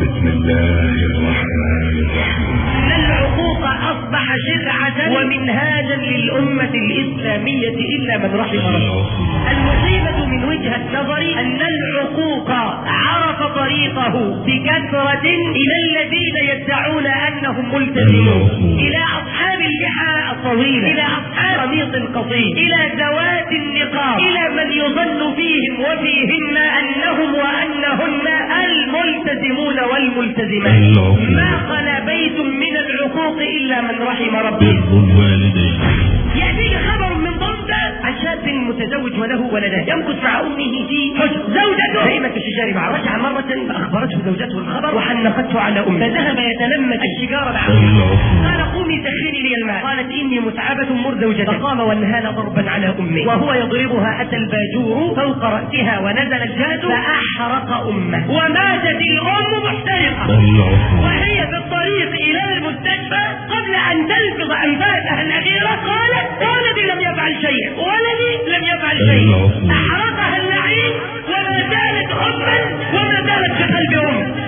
بسم الله الرحمن الرحيم. العقوق أصبح شرعة ومنهاجا للأمة الإسلامية إلا من رحم ربه. المصيبة من وجهة نظري أن العقوق عرف طريقه بكثرة إلى الذين يدعون أنهم ملتزمون. إلى أصحاب اللحى الطويلة. إلى أصحاب قميص قصير. إلى النقاب من يظن فيهم وفيهن أنهم وأنهن الملتزمون والملتزمات. ما خلا بيت من العقوق إلا من رحم ربه. متزوج وله ولدان يمكث مع أمه في حجر. زوجته. نائمة الشجار معه رجع مرة فأخبرته زوجته الخبر. وحنقته على أمه. فذهب يتلمس الشجار مع العقوق. قال قومي سخري لي الماء قالت إني متعبة مر زوجتي فقام وانهال ضربا على أمه. وهو يضربها أتى الباجور فوق رأسها ونزل الجاد فأحرق أمه. وماتت الأم محترقة. العقوق. وهي الطريق إلى المستشفى قبل أن تلفظ أنفاسها الأخيرة؟ قالت ولدي لم يفعل شيء ولدي لم يفعل شيء العفو. أحرقها اللعين وما زالت أما وما زالت في قلب أم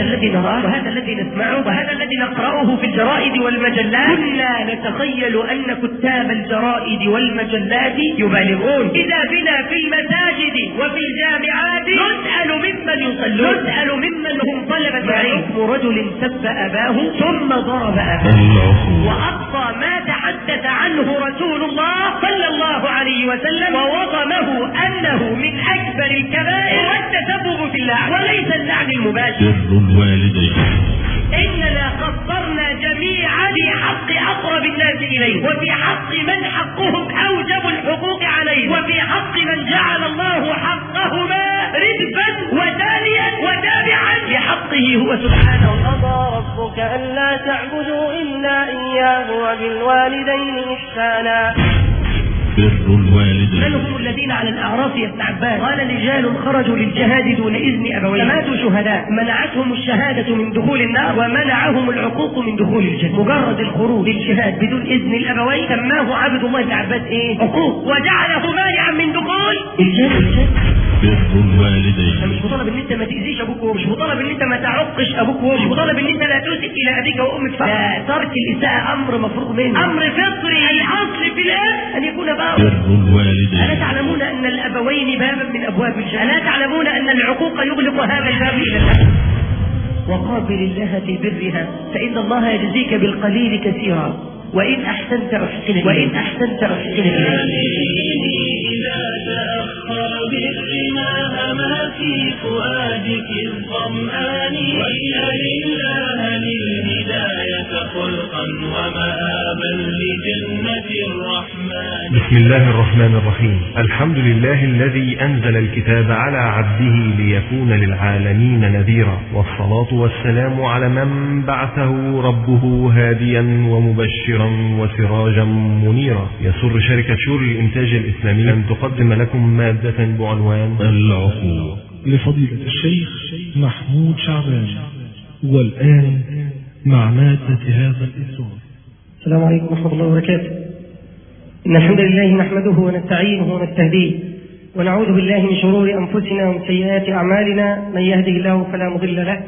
الوالدين هذا الذي نراه وهذا الذي نسمعه وهذا الذي نقرأه في الجرائد والمجلات. كنا نتخيل أن كتاب الجرائد والمجلات يبالغون. إذا بنا في المساجد وفي الجامعات نسأل ممن يصلون. نسأل ممن هم طلبة علم رجل سب أباه ثم ضرب أباه. العقوق. وأقصى ما تحدث عنه رسول الله صلى الله عليه وسلم. ووضمه أنه من أكبر الكبائر. والتسبب في اللعن وليس اللعن المباشر. إننا قصرنا جميعا في حق أقرب الناس إليه. وفي حق من حقهم لحقه هو سبحانه. قضى ربك ألا تعبدوا إلا إياه وبالوالدين إحسانا. بر من الوالدين هم الذين على الأعراف يا ابن عباس؟ قال رجال خرجوا للجهاد دون إذن أبويهم فماتوا شهداء. منعتهم الشهادة من دخول النار ومنعهم العقوق من دخول الجنة. مجرد الخروج للجهاد بدون إذن الأبوين. سماه عبد الله بن عباس إيه؟ عقوق. وجعله مانعا من دخول الجنة. بر الوالدين. مش مطالب ان انت ما تأذيش أبوك وأمك. مش مطالب ان انت ما تعقش أبوك وأمك. مش مطالب ان انت لا تسئ إلى أبيك وأمك. فقط ترك الإساءة أمر مفروغ منه. أمر فطري. الأصل في الأب أن يكون بر الوالدين. تعلمون أن الأبوين بابا من أبواب الجنة؟ ألا تعلمون أن العقوق يغلق هذا الباب إلى الأبد وقابل الله في برها فإن الله يجزيك بالقليل كثيرا. وإن أحسنت أحسن. وإن أحسنت أحسن إليك. تأخر بالغناء ما في فؤادك الظمآن واسأل الله للهداية خلقا ومآبا لجنة الرحمن بسم الله الرحمن الرحيم. الحمد لله الذي أنزل الكتاب على عبده ليكون للعالمين نذيرا. والصلاة والسلام على من بعثه ربه هاديا ومبشرا وسراجا منيرا. يسر شركة شور الإنتاج الإسلامي. أن تقدم لكم مادة بعنوان العقوق لفضيلة الشيخ محمود شعبان. والآن مع مادة هذا الإصدار السلام عليكم ورحمة الله وبركاته. إن الحمد لله نحمده ونستعينه ونستهديه ونعوذ بالله من شرور أنفسنا ومن سيئات أعمالنا من يهده الله فلا مضل له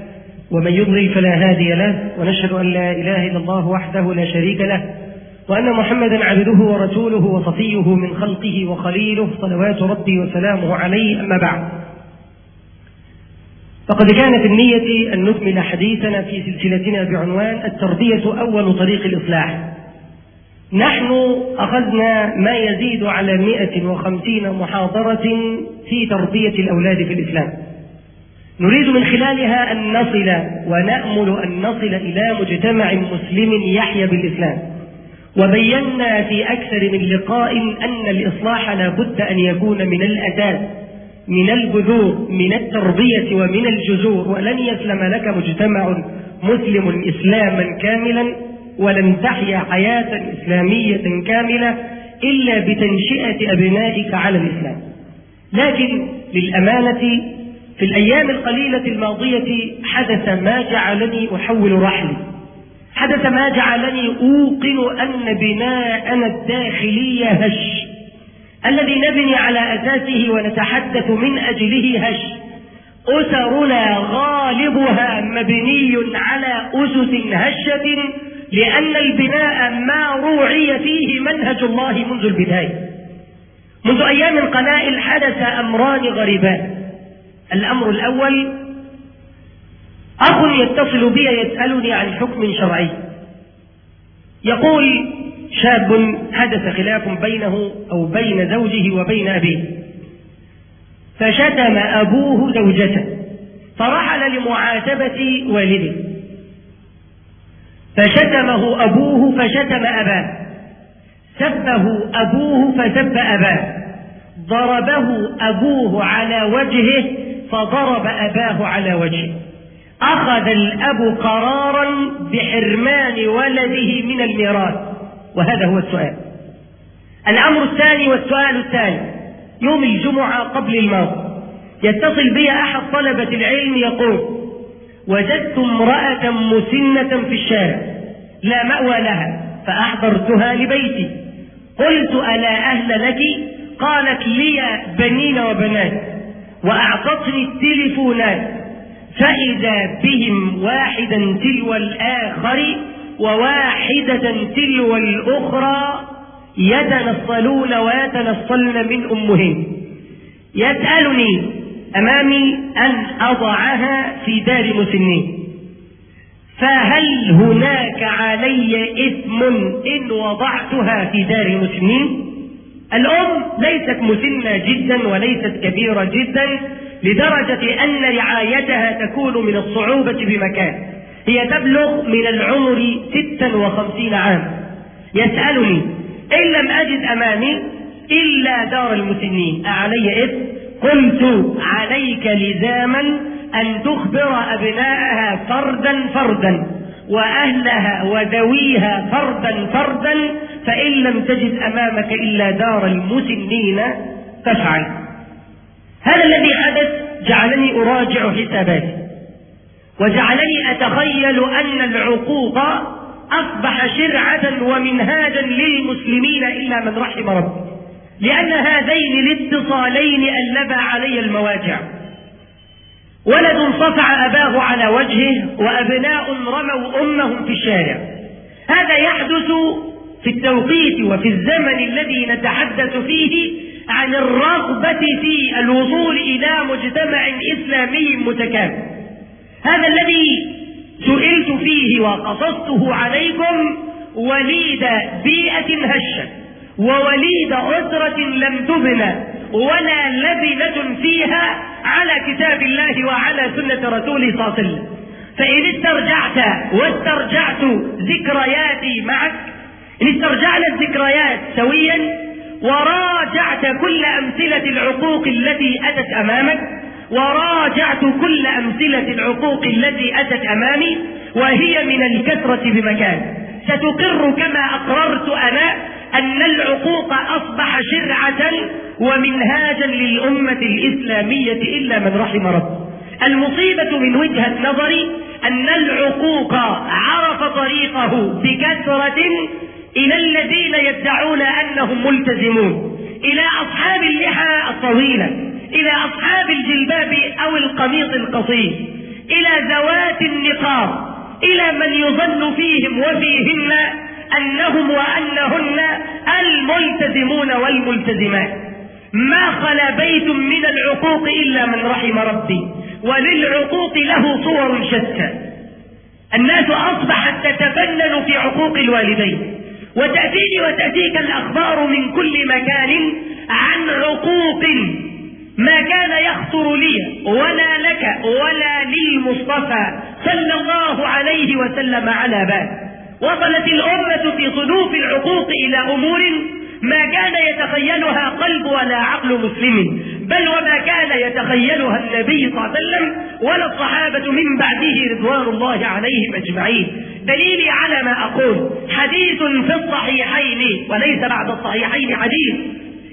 ومن يضلل فلا هادي له ونشهد أن لا إله إلا الله وحده لا شريك له وأن محمدا عبده ورسوله وصفيه من خلقه وخليله صلوات ربي وسلامه عليه أما بعد. فقد كانت النية أن نكمل حديثنا في سلسلتنا بعنوان التربية أول طريق الإصلاح. نحن أخذنا ما يزيد على 150 محاضرة في تربية الأولاد في الإسلام. نريد من خلالها أن نصل ونأمل أن نصل إلى مجتمع مسلم يحيا بالإسلام. وبينا في أكثر من لقاء أن الإصلاح لا بد أن يكون من الأساس من البذور من التربية ومن الجذور. ولن يسلم لك مجتمع مسلم إسلاما كاملا ولن تحيا حياة إسلامية كاملة إلا بتنشئة أبنائك على الإسلام. لكن للأمانة في الأيام القليلة الماضية حدث ما جعلني أحول رحلي. حدث ما جعلني أوقن أن بناءنا الداخلي هش الذي نبني على أساسه ونتحدث من أجله هش. أسرنا غالبها مبني على أسس هشة لأن البناء ما روعي فيه منهج الله منذ البداية. منذ أيام قلائل حدث أمران غريبان. الأمر الأول أخ يتصل بي يسألني عن حكم شرعي. يقول شاب حدث خلاف بينه أو بين زوجه وبين أبيه. فشتم أبوه زوجته. فرحل لمعاتبة والده. فشتمه أبوه فشتم أباه. سبه أبوه فسب أباه. ضربه أبوه على وجهه فضرب أباه على وجهه. أخذ الأب قرارا بحرمان ولده من الميراث. وهذا هو السؤال. الأمر الثاني والسؤال الثاني. يوم الجمعة قبل الموت يتصل بي أحد طلبة العلم يقول وجدت امرأة مسنة في الشارع لا مأوى لها فأحضرتها لبيتي. قلت ألا أهل لك؟ قالت لي بنين وبنات وأعطتني التليفونات فإذا بهم واحدا تلو الآخر وواحدة تلو الأخرى يتنصلون ويتنصلن من أمهن. يسألني أمامي أن أضعها في دار مسنين. فهل هناك علي إثم إن وضعتها في دار مسنين؟ الأم ليست مسنة جدا وليست كبيرة جدا لدرجة أن رعايتها تكون من الصعوبة بمكان. هي تبلغ من العمر ستا وخمسين عام يسألني إن لم أجد أمامي إلا دار المسنين أعلي إثم؟ قلت عليك لزاما أن تخبر أبنائها فردا فردا وأهلها وذويها فردا فردا فإن لم تجد أمامك إلا دار المسنين فافعل هذا الذي حدث جعلني أراجع حساباتي وجعلني أتخيل أن العقوق أصبح شرعة ومنهاجا للمسلمين إلا من رحم ربي. لأن هذين الاتصالين ألبا علي المواجع. ولد صفع أباه على وجهه وأبناء رموا أمهم في الشارع. هذا يحدث في التوقيت وفي الزمن الذي نتحدث فيه عن الرغبة في الوصول إلى مجتمع إسلامي متكامل. هذا الذي سئلت فيه وقصصته عليكم وليد بيئة هشة. ووليد أسرة لم تبنى ولا لبنة فيها على كتاب الله وعلى سنة رسوله صلى الله عليه وسلم. فإن استرجعت واسترجعت ذكرياتي معك إن استرجعنا الذكريات سويا وراجعت كل أمثلة العقوق التي أتت أمامك وراجعت كل أمثلة العقوق التي أتت أمامي وهي من الكثرة بمكان. ستقر كما أقررت أنا أن العقوق أصبح شرعة ومنهاجا للأمة الإسلامية إلا من رحم ربه. المصيبة من وجهة نظري أن العقوق عرف طريقه بكثرة إلى الذين يدعون أنهم ملتزمون إلى أصحاب اللحى الطويلة إلى أصحاب الجلباب أو القميص القصير إلى ذوات النقاب إلى من يظن فيهم وفيهن أنهم وأنهن الملتزمون والملتزمات. ما خلا بيت من العقوق إلا من رحم ربي وللعقوق له صور شتى. الناس أصبحت تتفنن في عقوق الوالدين وتأتيني وتأتيك الأخبار من كل مكان عن عقوق ما كان يخطر لي ولا لك ولا للمصطفى صلى الله عليه وسلم على بال وصلت الأمة في صنوف العقوق إلى أمور ما كان يتخيلها قلب ولا عقل مسلم بل وما كان يتخيلها النبي صلى الله عليه وسلم ولا الصحابة من بعده رضوان الله عليهم أجمعين. دليلي على ما أقول حديث في الصحيحين وليس بعد الصحيحين حديث.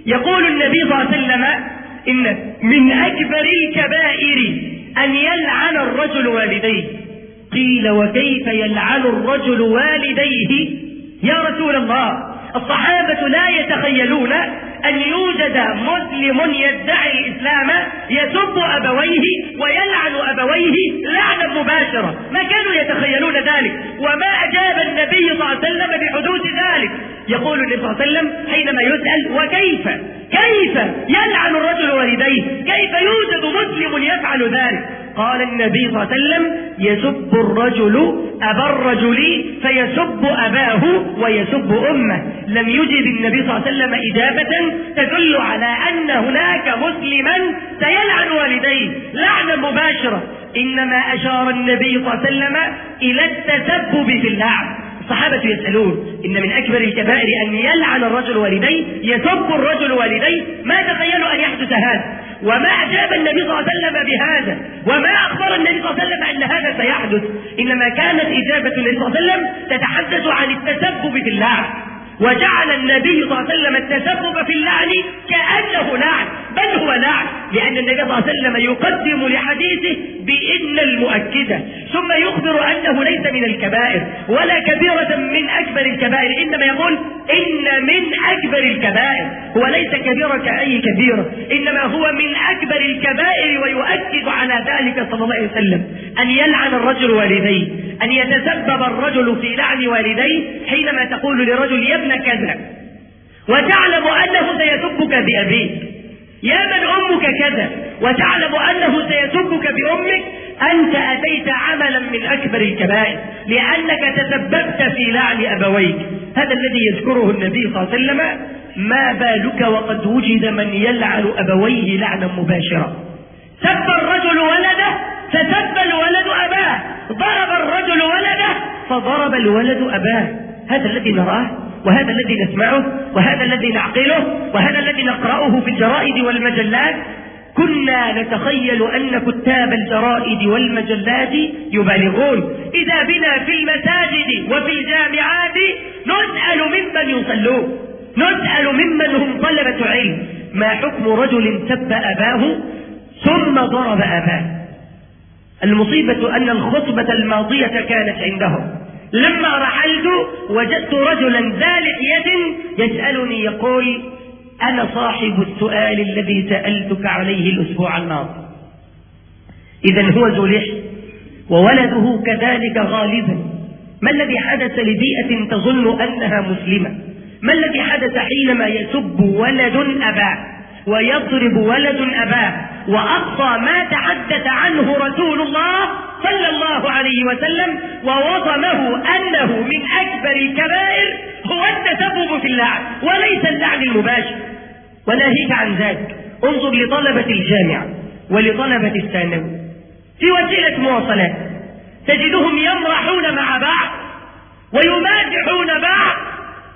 يقول النبي صلى الله عليه وسلم إن من أكبر الكبائر أن يلعن الرجل والديه. قيل وكيف يلعن الرجل والديه؟ يا رسول الله الصحابة لا يتخيلون أن يوجد مسلم يدعي الإسلام يسب أبويه ويلعن أبويه لعنة مباشرة. ما كانوا يتخيلون ذلك؟ وما أجاب النبي صلى الله عليه وسلم بحدوث ذلك؟ يقول النبي صلى الله عليه وسلم حينما يسأل وكيف؟ كيف يلعن الرجل والديه؟ كيف يوجد مسلم يفعل ذلك؟ قال النبي صلى الله عليه وسلم يسب الرجل أبا الرجل فيسب أباه ويسب أمه. لم يجب النبي صلى الله عليه وسلم إجابة تدل على أن هناك مسلما سيلعن والديه لعنة مباشرة. إنما أشار النبي صلى الله عليه وسلم إلى التسبب في اللعن. الصحابة يسألون إن من أكبر الكبائر أن يلعن الرجل والديه يسب الرجل والديه. ما تخيلوا أن يحدث هذا؟ وما أجاب النبي صلى الله عليه وسلم بهذا وما أخبر النبي صلى الله عليه وسلم أن هذا سيحدث. إنما كانت إجابة النبي صلى الله عليه وسلم تتحدث عن التسبب في اللعن وجعل النبي صلى الله عليه وسلم التسبب في اللعن كأنه لعن. بل هو لعن لأن النبي صلى الله عليه وسلم يقدم لحديثه بإن المؤكدة. ثم يخبر أنه ليس من الكبائر ولا كبيرة من أكبر الكبائر. إنما يقول إن من أكبر الكبائر. هو ليس كبيرة كأي كبيرة إنما هو من أكبر الكبائر ويؤكد على ذلك صلى الله عليه وسلم. أن يلعن الرجل والديه أن يتسبب الرجل في لعن والديه حينما تقول لرجل يا ابن كذا وتعلم أنه سيسبك بأبيك. يا من أمك كذا وتعلم أنه سيسبك بأمك. أنت أتيت عملا من أكبر الكبائر. لأنك تسببت في لعن أبويك. هذا الذي يذكره النبي صلى الله عليه وسلم. ما بالك وقد وجد من يلعن أبويه لعنا مباشرا سب الرجل ولده فسب الولد أباه. ضرب الرجل ولده فضرب الولد أباه. هذا الذي نراه وهذا الذي نسمعه وهذا الذي نعقله وهذا الذي نقرأه في الجرائد والمجلات. كنا نتخيل أن كتاب الجرائد والمجلات يبالغون. إذا بنا في المساجد وفي الجامعات نسأل ممن يصلون. نسأل ممن هم طلبة علم. ما حكم رجل سب أباه ثم ضرب أباه؟ المصيبة أن الخطبة الماضية كانت عندهم. لما رحلت وجدت رجلا ذا لحية يسألني يقول أنا صاحب السؤال الذي سألتك عليه الأسبوع الماضي. إذا هو لحية وولده كذلك غالبا. ما الذي حدث لبيئة تظن أنها مسلمة؟ ما الذي حدث حينما يسب ولد أباه؟ ويضرب ولد أباه. وأقصى ما تحدث عنه رسول الله صلى الله عليه وسلم ووصمه أنه من أكبر الكبائر هو التسبب في اللعن وليس اللعن المباشر. وناهيك عن ذلك. انظر لطلبة الجامعة ولطلبة الثانوي. في وسيلة مواصلات. تجدهم يمرحون مع بعض ويمادحون بعض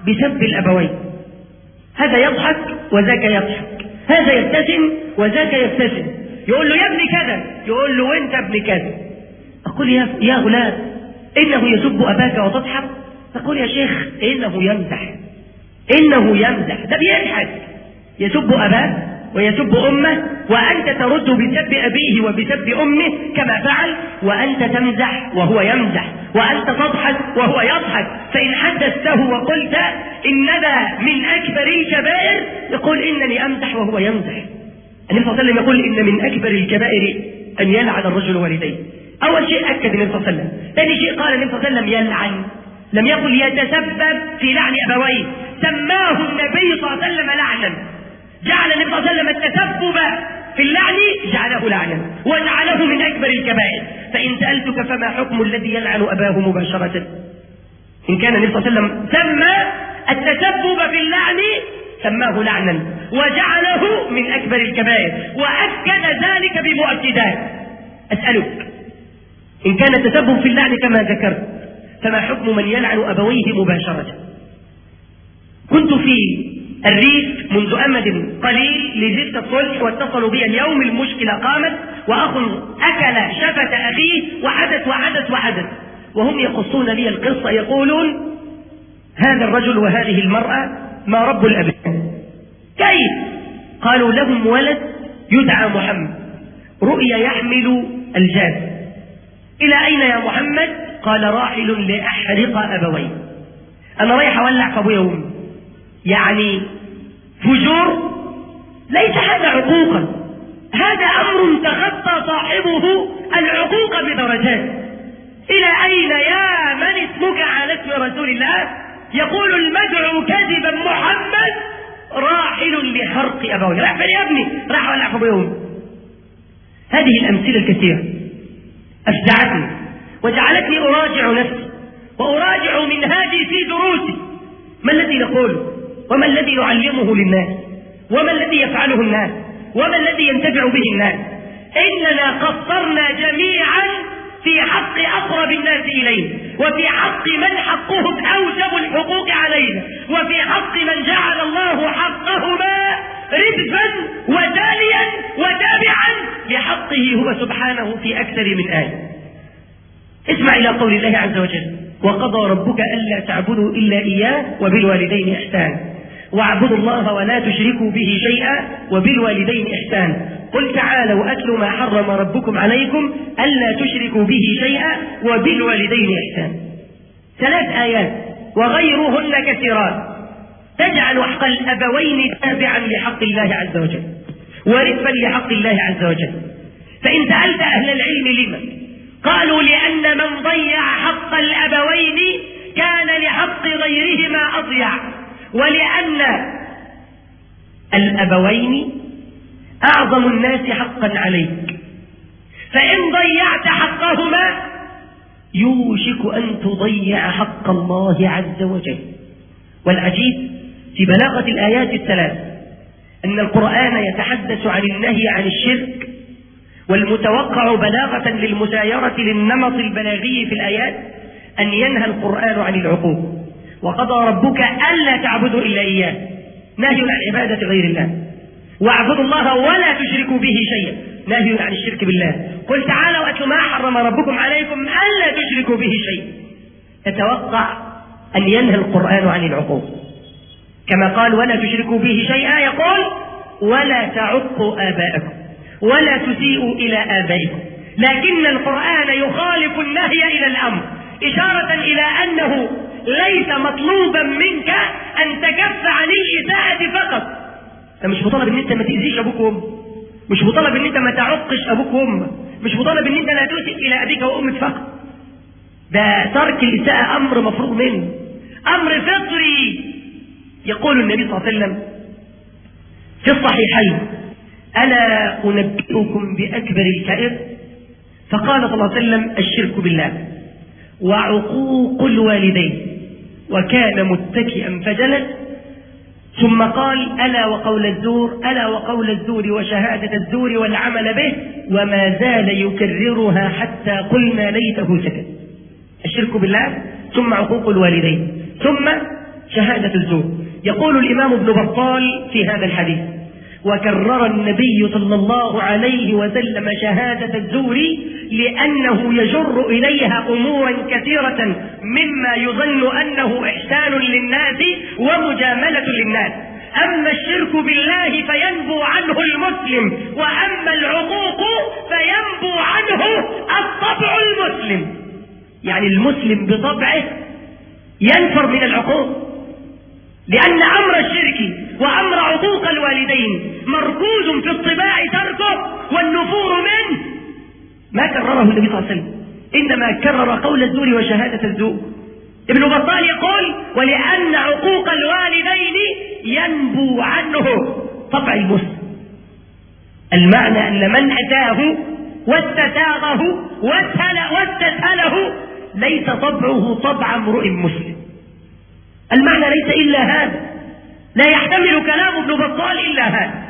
بسب الأبوين. هذا يضحك وذاك يضحك. هذا يبتسم وذاك يبتسم. يقول له يا ابني كذا. يقول له وانت ابن كذا. أقول يا, يا غلام إنه يسب أباك وتضحك؟ تقول يا شيخ إنه يمزح إنه يمزح ده بيضحك. يسب أباه ويسب أمه وأنت ترد بسب أبيه وبسب أمه كما فعل وأنت تمزح وهو يمزح وأنت تضحك وهو يضحك. فإن حدثته وقلت إن ذا من أكبر الكبائر يقول إنني أمزح وهو يمزح. النبي صلى الله عليه وسلم يقول إن من أكبر الكبائر أن يلعن الرجل والديه. أول شيء أكد النبي صلى الله عليه وسلم. ثاني شيء قال النبي صلى الله عليه وسلم يلعن. لم يقل يتسبب في لعن أبويه. سماه النبي صلى الله عليه وسلم لعنا. جعل النبي صلى الله عليه وسلم التسبب في اللعن جعله لعنا وجعله من أكبر الكبائر. فإن سألتك فما حكم الذي يلعن أباه مباشرة؟ إن كان النبي صلى الله عليه وسلم سمى التسبب في اللعن سماه لعنا وجعله من أكبر الكبائر وأكد ذلك بمؤكدات. أسألك إن كان التسبب في اللعن كما ذكرت فما حكم من يلعن أبويه مباشرة؟ كنت في الريف منذ أمد قليل لزدت الصلح واتصلوا بي اليوم المشكلة قامت وأخ أكل شفة أخيه وحدث وحدث وحدث وهم يقصون لي القصة يقولون هذا الرجل وهذه المرأة ما رب الأبناء كيف؟ قالوا لهم ولد يدعى محمد. رؤيا يحمل الجاد. إلى أين يا محمد؟ قال راحل لأحرق أبوي أنا رايح أولع في أبويا وأمي يعني فجور ليس هذا عقوقا. هذا أمر تخطى صاحبه العقوق بدرجات. إلى أين يا من اسمك على اسم رسول الله؟ يقول المدعو كذبا محمد راحل لحرق أبويه. راح يا ابني؟ راح في أبويه؟ هذه الأمثلة الكثيرة. أفزعتني وجعلتني أراجع نفسي وأراجع منهاجي في دروسي. ما الذي نقوله وما الذي نعلمه للناس؟ وما الذي يفعله الناس؟ وما الذي ينتفع به الناس؟ إننا قصرنا جميعا في حق أقرب الناس إليه وفي حق من حقهم أوجب الحقوق علينا وفي حق من جعل الله حقهما ردفا وتاليا وتابعا لحقه هو سبحانه في أكثر من آية. اسمع إلى قول الله عز وجل وقضى ربك ألا تعبدوا إلا إياه وبالوالدين إحسانا. واعبدوا الله ولا تشركوا به شيئا وبالوالدين إحسانا قل تعالوا أتل ما حرم ربكم عليكم ألا تشركوا به شيئا وبالوالدين إحسانا ثلاث آيات. وغيرهن كثيرات. تجعل حق الأبوين تابعا لحق الله عز وجل. ورثا لحق الله عز وجل. فإن سألت أهل العلم لما؟ قالوا لأن من ضيع حق الأبوين كان لحق غيرهما أضيع. ولأن الأبوين أعظم الناس حقا عليك. فإن ضيعت حقهما يوشك أن تضيع حق الله عز وجل. والعجيب في بلاغة الآيات الثلاث أن القرآن يتحدث عن النهي عن الشرك والمتوقع بلاغة للمسايرة للنمط البلاغي في الآيات أن ينهى القرآن عن العقوق. وقضى ربك ألا تعبدوا إلا إياه. نهي عن عبادة غير الله. واعبدوا الله ولا تشركوا به شيئا. نهي عن الشرك بالله. قل تعالوا أتلوا ما حرم ربكم عليكم ألا تشركوا به شيئا. تتوقع أن ينهى القرآن عن العقوق. كما قال ولا تشركوا به شيئا يقول ولا تعقوا آباءكم. ولا تسيئوا إلى آبائكم. لكن القرآن يخالف النهي إلى الأمر. إشارة إلى أنه ليس مطلوبا منك أن تكف عن الإساءة فقط. أنت مش مطالب إن أنت ما تأذيش أبوك وامك مش مطالب إن أنت ما تعقش أبوك وامك مش مطالب إن أنت لا تسيء إلى أبيك وأمك فقط. ده ترك الإساءة أمر مفروغ منه. أمر فطري. يقول النبي صلى الله عليه وسلم في الصحيحين ألا أنبئكم بأكبر الكائر؟ فقال صلى الله عليه وسلم الشرك بالله. وعقوق الوالدين. وكان متكئا فجلس ثم قال ألا وقول الزور ألا وقول الزور وشهادة الزور والعمل به وما زال يكررها حتى قلنا ليته سكت. الشرك بالله. ثم عقوق الوالدين. ثم شهادة الزور. يقول الإمام ابن بطال في هذا الحديث وكرر النبي صلى الله عليه وسلم شهادة الزور لأنه يجر إليها أمورا كثيرة مما يظن أنه إحسان للناس ومجاملة للناس. أما الشرك بالله فينبو عنه المسلم وأما العقوق فينبو عنه الطبع المسلم. يعني المسلم بطبعه ينفر من العقوق لأن أمر الشرك وأمر عقوق الوالدين. مركوز في الطباع تركه والنفور منه. ما كرره النبي صلى الله عليه وسلم. إنما كرر قول الزور وشهادة الزور. ابن بطال يقول ولأن عقوق الوالدين ينبو عنه. طبع المسلم المعنى أن من أتاه واستساغه واستسهله ليس طبعه طبع امرئ مسلم. المعنى ليس إلا هذا. لا يحتمل كلام ابن بطال إلا هذا.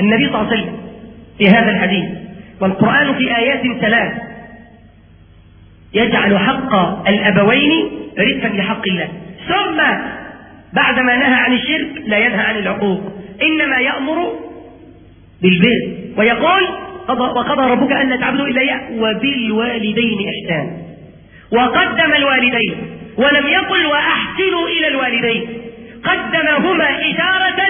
النبي صلى الله عليه وسلم في هذا الحديث والقرآن في آيات ثلاث يجعل حق الأبوين رزقا لحق الله. ثم بعدما نهى عن الشرك لا ينهى عن العقوق. إنما يأمر بالبر ويقول وقضى ربك أن تعبدوا إلا إياه. وبالوالدين إحسانا وقدم الوالدين ولم يقل وأحسنوا إلى الوالدين. قدمهما إشارة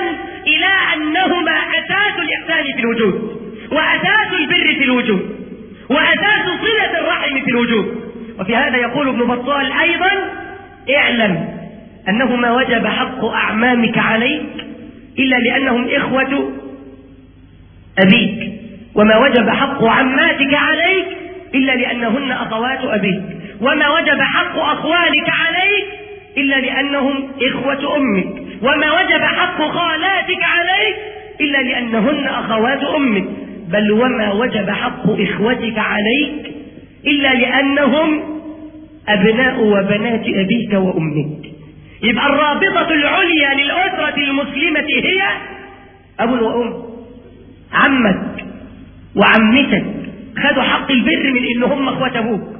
إلى أنهما أساس الإحسان في الوجود وأساس البر في الوجود وأساس صلة الرحم في الوجود وفي هذا يقول ابن بطال أيضا اعلم أنه ما وجب حق أعمامك عليك إلا لأنهم إخوة أبيك وما وجب حق عماتك عليك إلا لأنهن أخوات أبيك وما وجب حق أخوالك عليك إلا لأنهم إخوة أمك. وما وجب حق خالاتك عليك إلا لأنهن أخوات أمك. بل وما وجب حق إخوتك عليك إلا لأنهم أبناء وبنات أبيك وأمك. يبقى الرابطة العليا للأسرة المسلمة هي أب وأم. عمك وعمتك. خدوا حق البر من إن هم أخوات أبوك.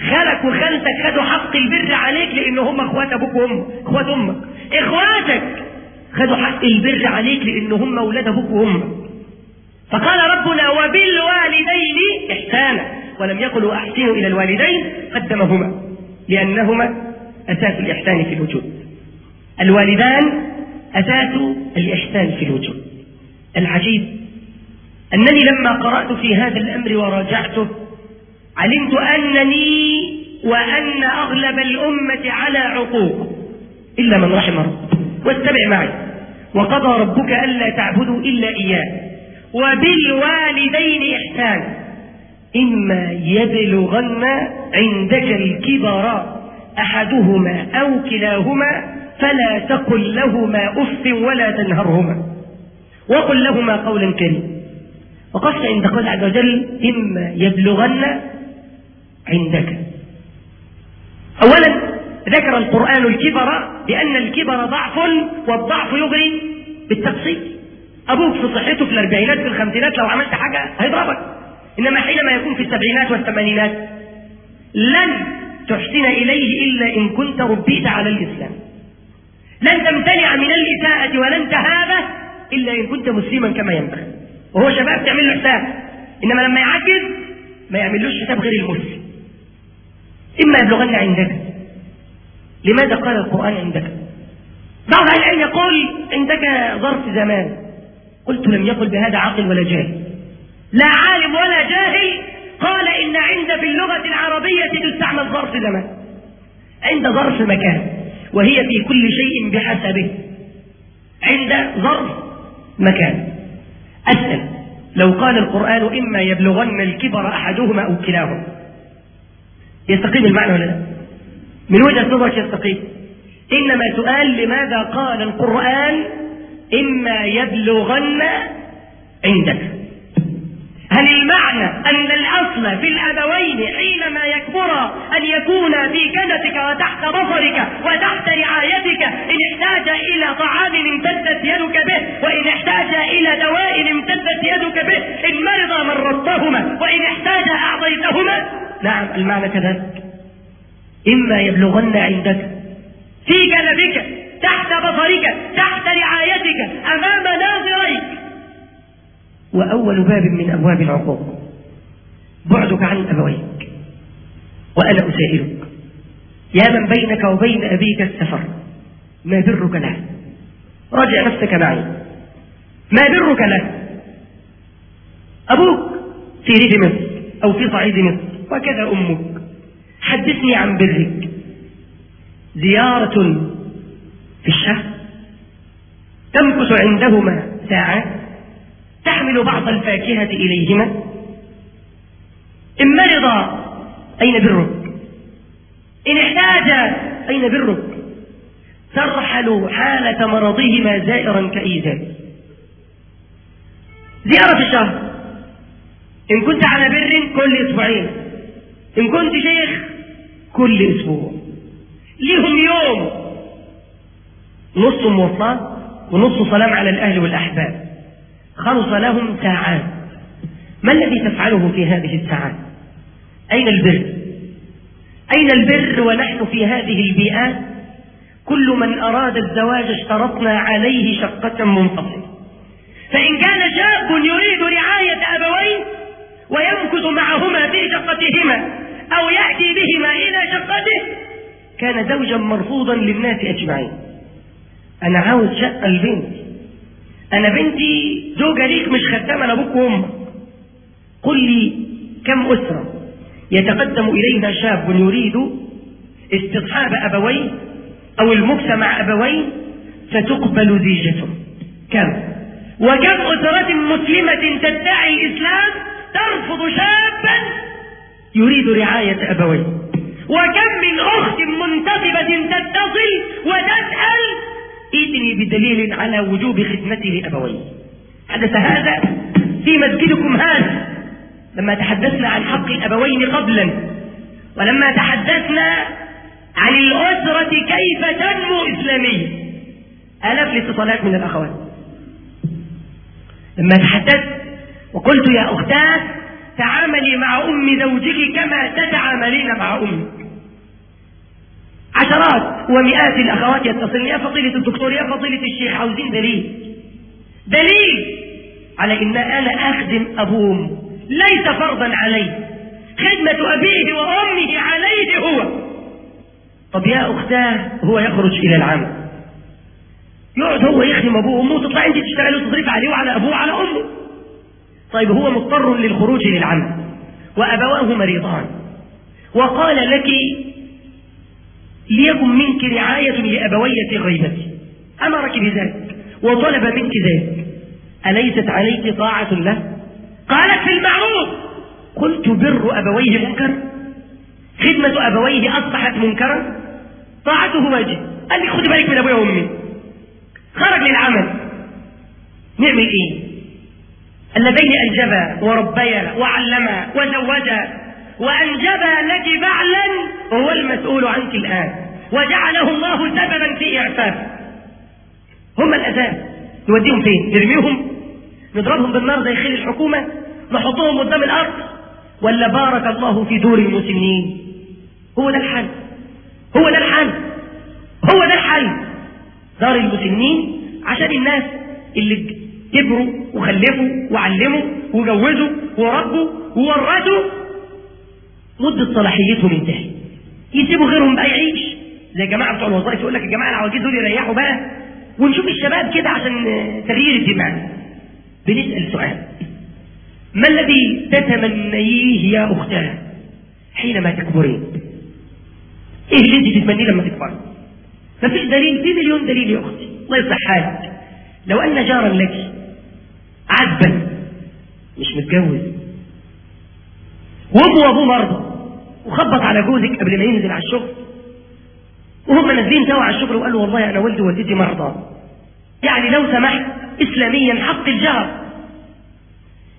خالك وخالتك خدوا حق البر عليك لأن هم أخوات أبوك وأمك أخوات أمك. إخواتك خدوا حق البر عليك لأن هم أولاد أبوك وأمك فقال ربنا وبالوالدين إحسانا. ولم يقل وأحسنوا إلى الوالدين قدمهما. لأنهما أساس الإحسان في الوجود. الوالدان أساس الإحسان في الوجود. العجيب أنني لما قرأت في هذا الأمر وراجعته علمت أنني وأن أغلب الأمة على عقوق إلا من رحم ربك واتبع معي. وقضى ربك ألا تعبدوا إلا إياه. وبالوالدين إحسانا إما يبلغن عندك الكبر أحدهما أو كلاهما فلا تقل لهما أف ولا تنهرهما. وقل لهما قولا كريما. وقفت عند قول عز وجل إما يبلغن عندك. أولا ذكر القرآن الكبر بأن الكبر ضعف والضعف يغري بالتقصير أبوك في صحته في الأربعينات في الخمسينات لو عملت حاجة هيضربك. إنما حينما يكون في السبعينات والثمانينات لن تحسن إليه إلا إن كنت ربيت على الإسلام. لن تمتنع من الإساءة ولن تهابه إلا إن كنت مسلما كما ينبغي. وهو شباب تعمل له حساب. إنما لما يعجز ما يعملوش حساب غير المسلم. إما يبلغن عندك. لماذا قال القرآن عندك؟ بعض العلم يقول عندك ظرف زمان. قلت لم يقل بهذا عاقل ولا جاهل. لا عالم ولا جاهل قال إن عند في اللغة العربية تستعمل ظرف زمان. عند ظرف مكان وهي في كل شيء بحسبه. عند ظرف مكان. أسأل لو قال القرآن إما يبلغن الكبر أحدهما أو كلاهما. يستقيم المعنى ولا لا؟ من وجهة نظرك يستقيم. إنما سؤال لماذا قال القرآن إما يبلغن عندك؟ هل المعنى أن الأصل في الأبوين حينما يكبرا أن يكونا في كنفك وتحت بصرك وتحت رعايتك إن احتاج إلى طعام امتدت يدك به وإن احتاج إلى دواء امتدت يدك به إن مرض مرضتهما وإن احتاج أعطيتهما نعم المعنى كذلك. إما يبلغن عندك في كنفك تحت بصرك تحت رعايتك أمام ناظريك. وأول باب من أبواب العقوق بعدك عن أبويك. وأنا أسائلك يا من بينك وبين أبيك السفر ما برك له؟ راجع نفسك معي. ما برك له؟ أبوك في ريف مصر أو في صعيد مصر وكذا أمك. حدثني عن برك. زيارة في الشهر. تمكث عندهما ساعات تحمل بعض الفاكهة إليهما. إن مرض أين برك؟ إن احتاج أين برك؟ ترحل حالة مرضهما زائرا كإيجاد زيارة الشهر. إن كنت على بر كل أسبوعين. إن كنت شيخ كل أسبوع. ليهم يوم. نص مواصلات ونص سلام على الأهل والأحباب. خلص لهم ساعات. ما الذي تفعله في هذه الساعات؟ أين البر؟ أين البر ونحن في هذه البيئات؟ كل من أراد الزواج اشترطنا عليه شقة منفصلة. فإن كان شاب يريد رعاية أبوين ويمكث معهما في شقتهما أو يأتي بهما إلى شقته. كان زوجا مرفوضا للناس أجمعين. أنا عاوز شقة البنت. أنا بنتي زوجة ليك مش خدامة لأبوك وأمك. قل لي كم أسرة يتقدم إليها شاب يريد استصحاب أبويه أو المكس مع أبويه فتقبل زيجته. كم؟ وكم أسرة مسلمة تدعي الإسلام ترفض شابا يريد رعاية أبويه. وكم من أخت منتقبة تتصل وتسأل ائتني بدليل على وجوب خدمتي لأبويه حدث هذا في مسجدكم هذا لما تحدثنا عن حق الأبوين قبلا. ولما تحدثنا عن الأسرة كيف تنمو إسلاميا آلاف الاتصالات من الأخوات. لما تحدثت وقلت يا أختاه تعاملي مع أم زوجك كما تتعاملين مع أمك عشرات ومئات الأخوات يتصلن. يا فضيلة الدكتور يا فضيلة الشيخ عاوزين دليل. دليل على إن أنا أخدم أبوهم. ليس فرضا علي. خدمة أبيه وأمه عليه هو. طب يا أختاه هو يخرج إلى العمل. يقعد هو يخدم أبوه. وأمه وتطلع أنت تشتغل وتصرف عليه وعلى أبوه وعلى أمه. طيب هو مضطر للخروج للعمل وأبواه مريضان. وقال لك ليكن منك رعاية لأبوي في غيبتي. أمرك بذلك وطلب منك ذلك. أليست عليك طاعة له؟ قالت في المعروف قلت بر أبويه منكر خدمة أبويه أصبحت منكرا. طاعته واجب قال لي خدي بالك من أبويا وأمي. خرج للعمل. نعمل إيه؟ اللذين أنجبا وربيا وعلما وزوجا وأنجبا لك بعلا وهو المسؤول عنك الآن. وجعله الله سببا في إعفاف. هم الأساس نوديهم فين؟ نرميهم نضربهم بالنار زي خيل الحكومة. نحطهم قدام الأرض. ولا بارك الله في دور المسنين هو ده الحل. هو ده الحل. هو ده الحل. دار المسنين عشان الناس اللي كبروا وخلفوا وعلموا وجوزوا وربوا وورثوا. مدة صلاحيتهم انتهت. يسيبوا غيرهم بقى يعيش. زي الجماعة بتوع الوظائف يقول لك الجماعة العواجيز دول يريحوا بقى. ونشوف الشباب كده عشان تغيير الدماء بنسأل سؤال. ما الذي تتمنيه يا أختاه حينما تكبرين إيه اللي أنت تتمنيه لما تكبري؟ مفيش دليل. في مليون دليل يا أختي. الله يصلح حالك. لو أن جارا لك عذبا مش متجوز. وابوه وابوه مرضى وخبط على جوزك قبل ما ينزل على الشغل. وهم نازلين سوا على الشغل وقالوا والله أنا والدي ووالدتي مرضى. يعني لو سمحت اسلاميا حق الجار.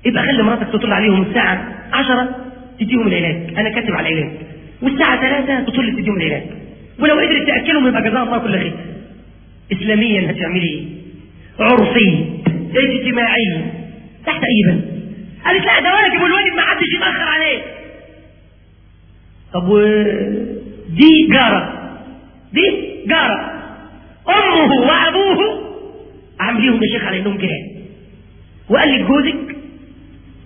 يبقى خلي مراتك تطل عليهم الساعة عشرة تديهم العلاج. أنا كاتب على العلاج. والساعة ثلاثة تطل تديهم العلاج. ولو قدرت تأكلهم يبقى جزاها الله كل خير. اسلاميا هتعملي إيه؟ عرفيا اجتماعيا تحت أي بند؟ قالت لا ده واجب والواجب ما حدش يتأخر عليه. طب و دي جارة دي جارة. أمه وأبوه عامليهم يا شيخ على إنهم جيران. وقال لك جوزك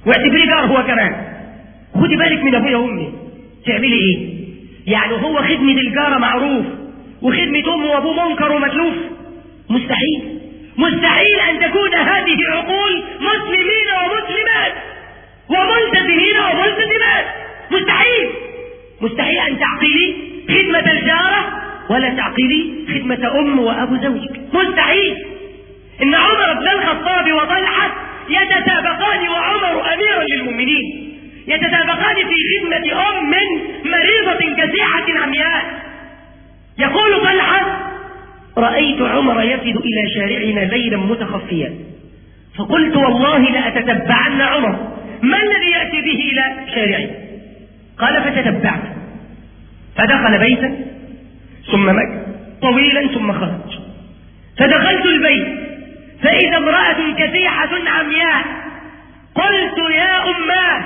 واعتبريه جار هو كمان. خدي بالك من أبويا وأمي. تعملي إيه؟ يعني هو خدمة الجارة معروف وخدمة أمه وأبوه منكر ومتلوف مستحيل. مستحيل أن تكون هذه عقول مسلمين ومسلمات وملتزمين وملتزمات مستحيل. مستحيل أن تعقلي خدمة الجارة ولا تعقلي خدمة أم وأبو زوجك. مستحيل. إن عمر بن الخطاب وطلحة يتسابقان وعمر أميرا للمؤمنين. يتسابقان في خدمة أم مريضة كسيحة عمياء. يقول طلحة رأيت عمر يفد إلى شارعنا ليلا متخفيا. فقلت والله لأتتبعن عمر. ما الذي يأتي به إلى شارعي؟ قال فتتبعت. فدخل بيتا ثم مك طويلا ثم خرج. فدخلت البيت فإذا امرأة كسيحة عمياء قلت يا أماه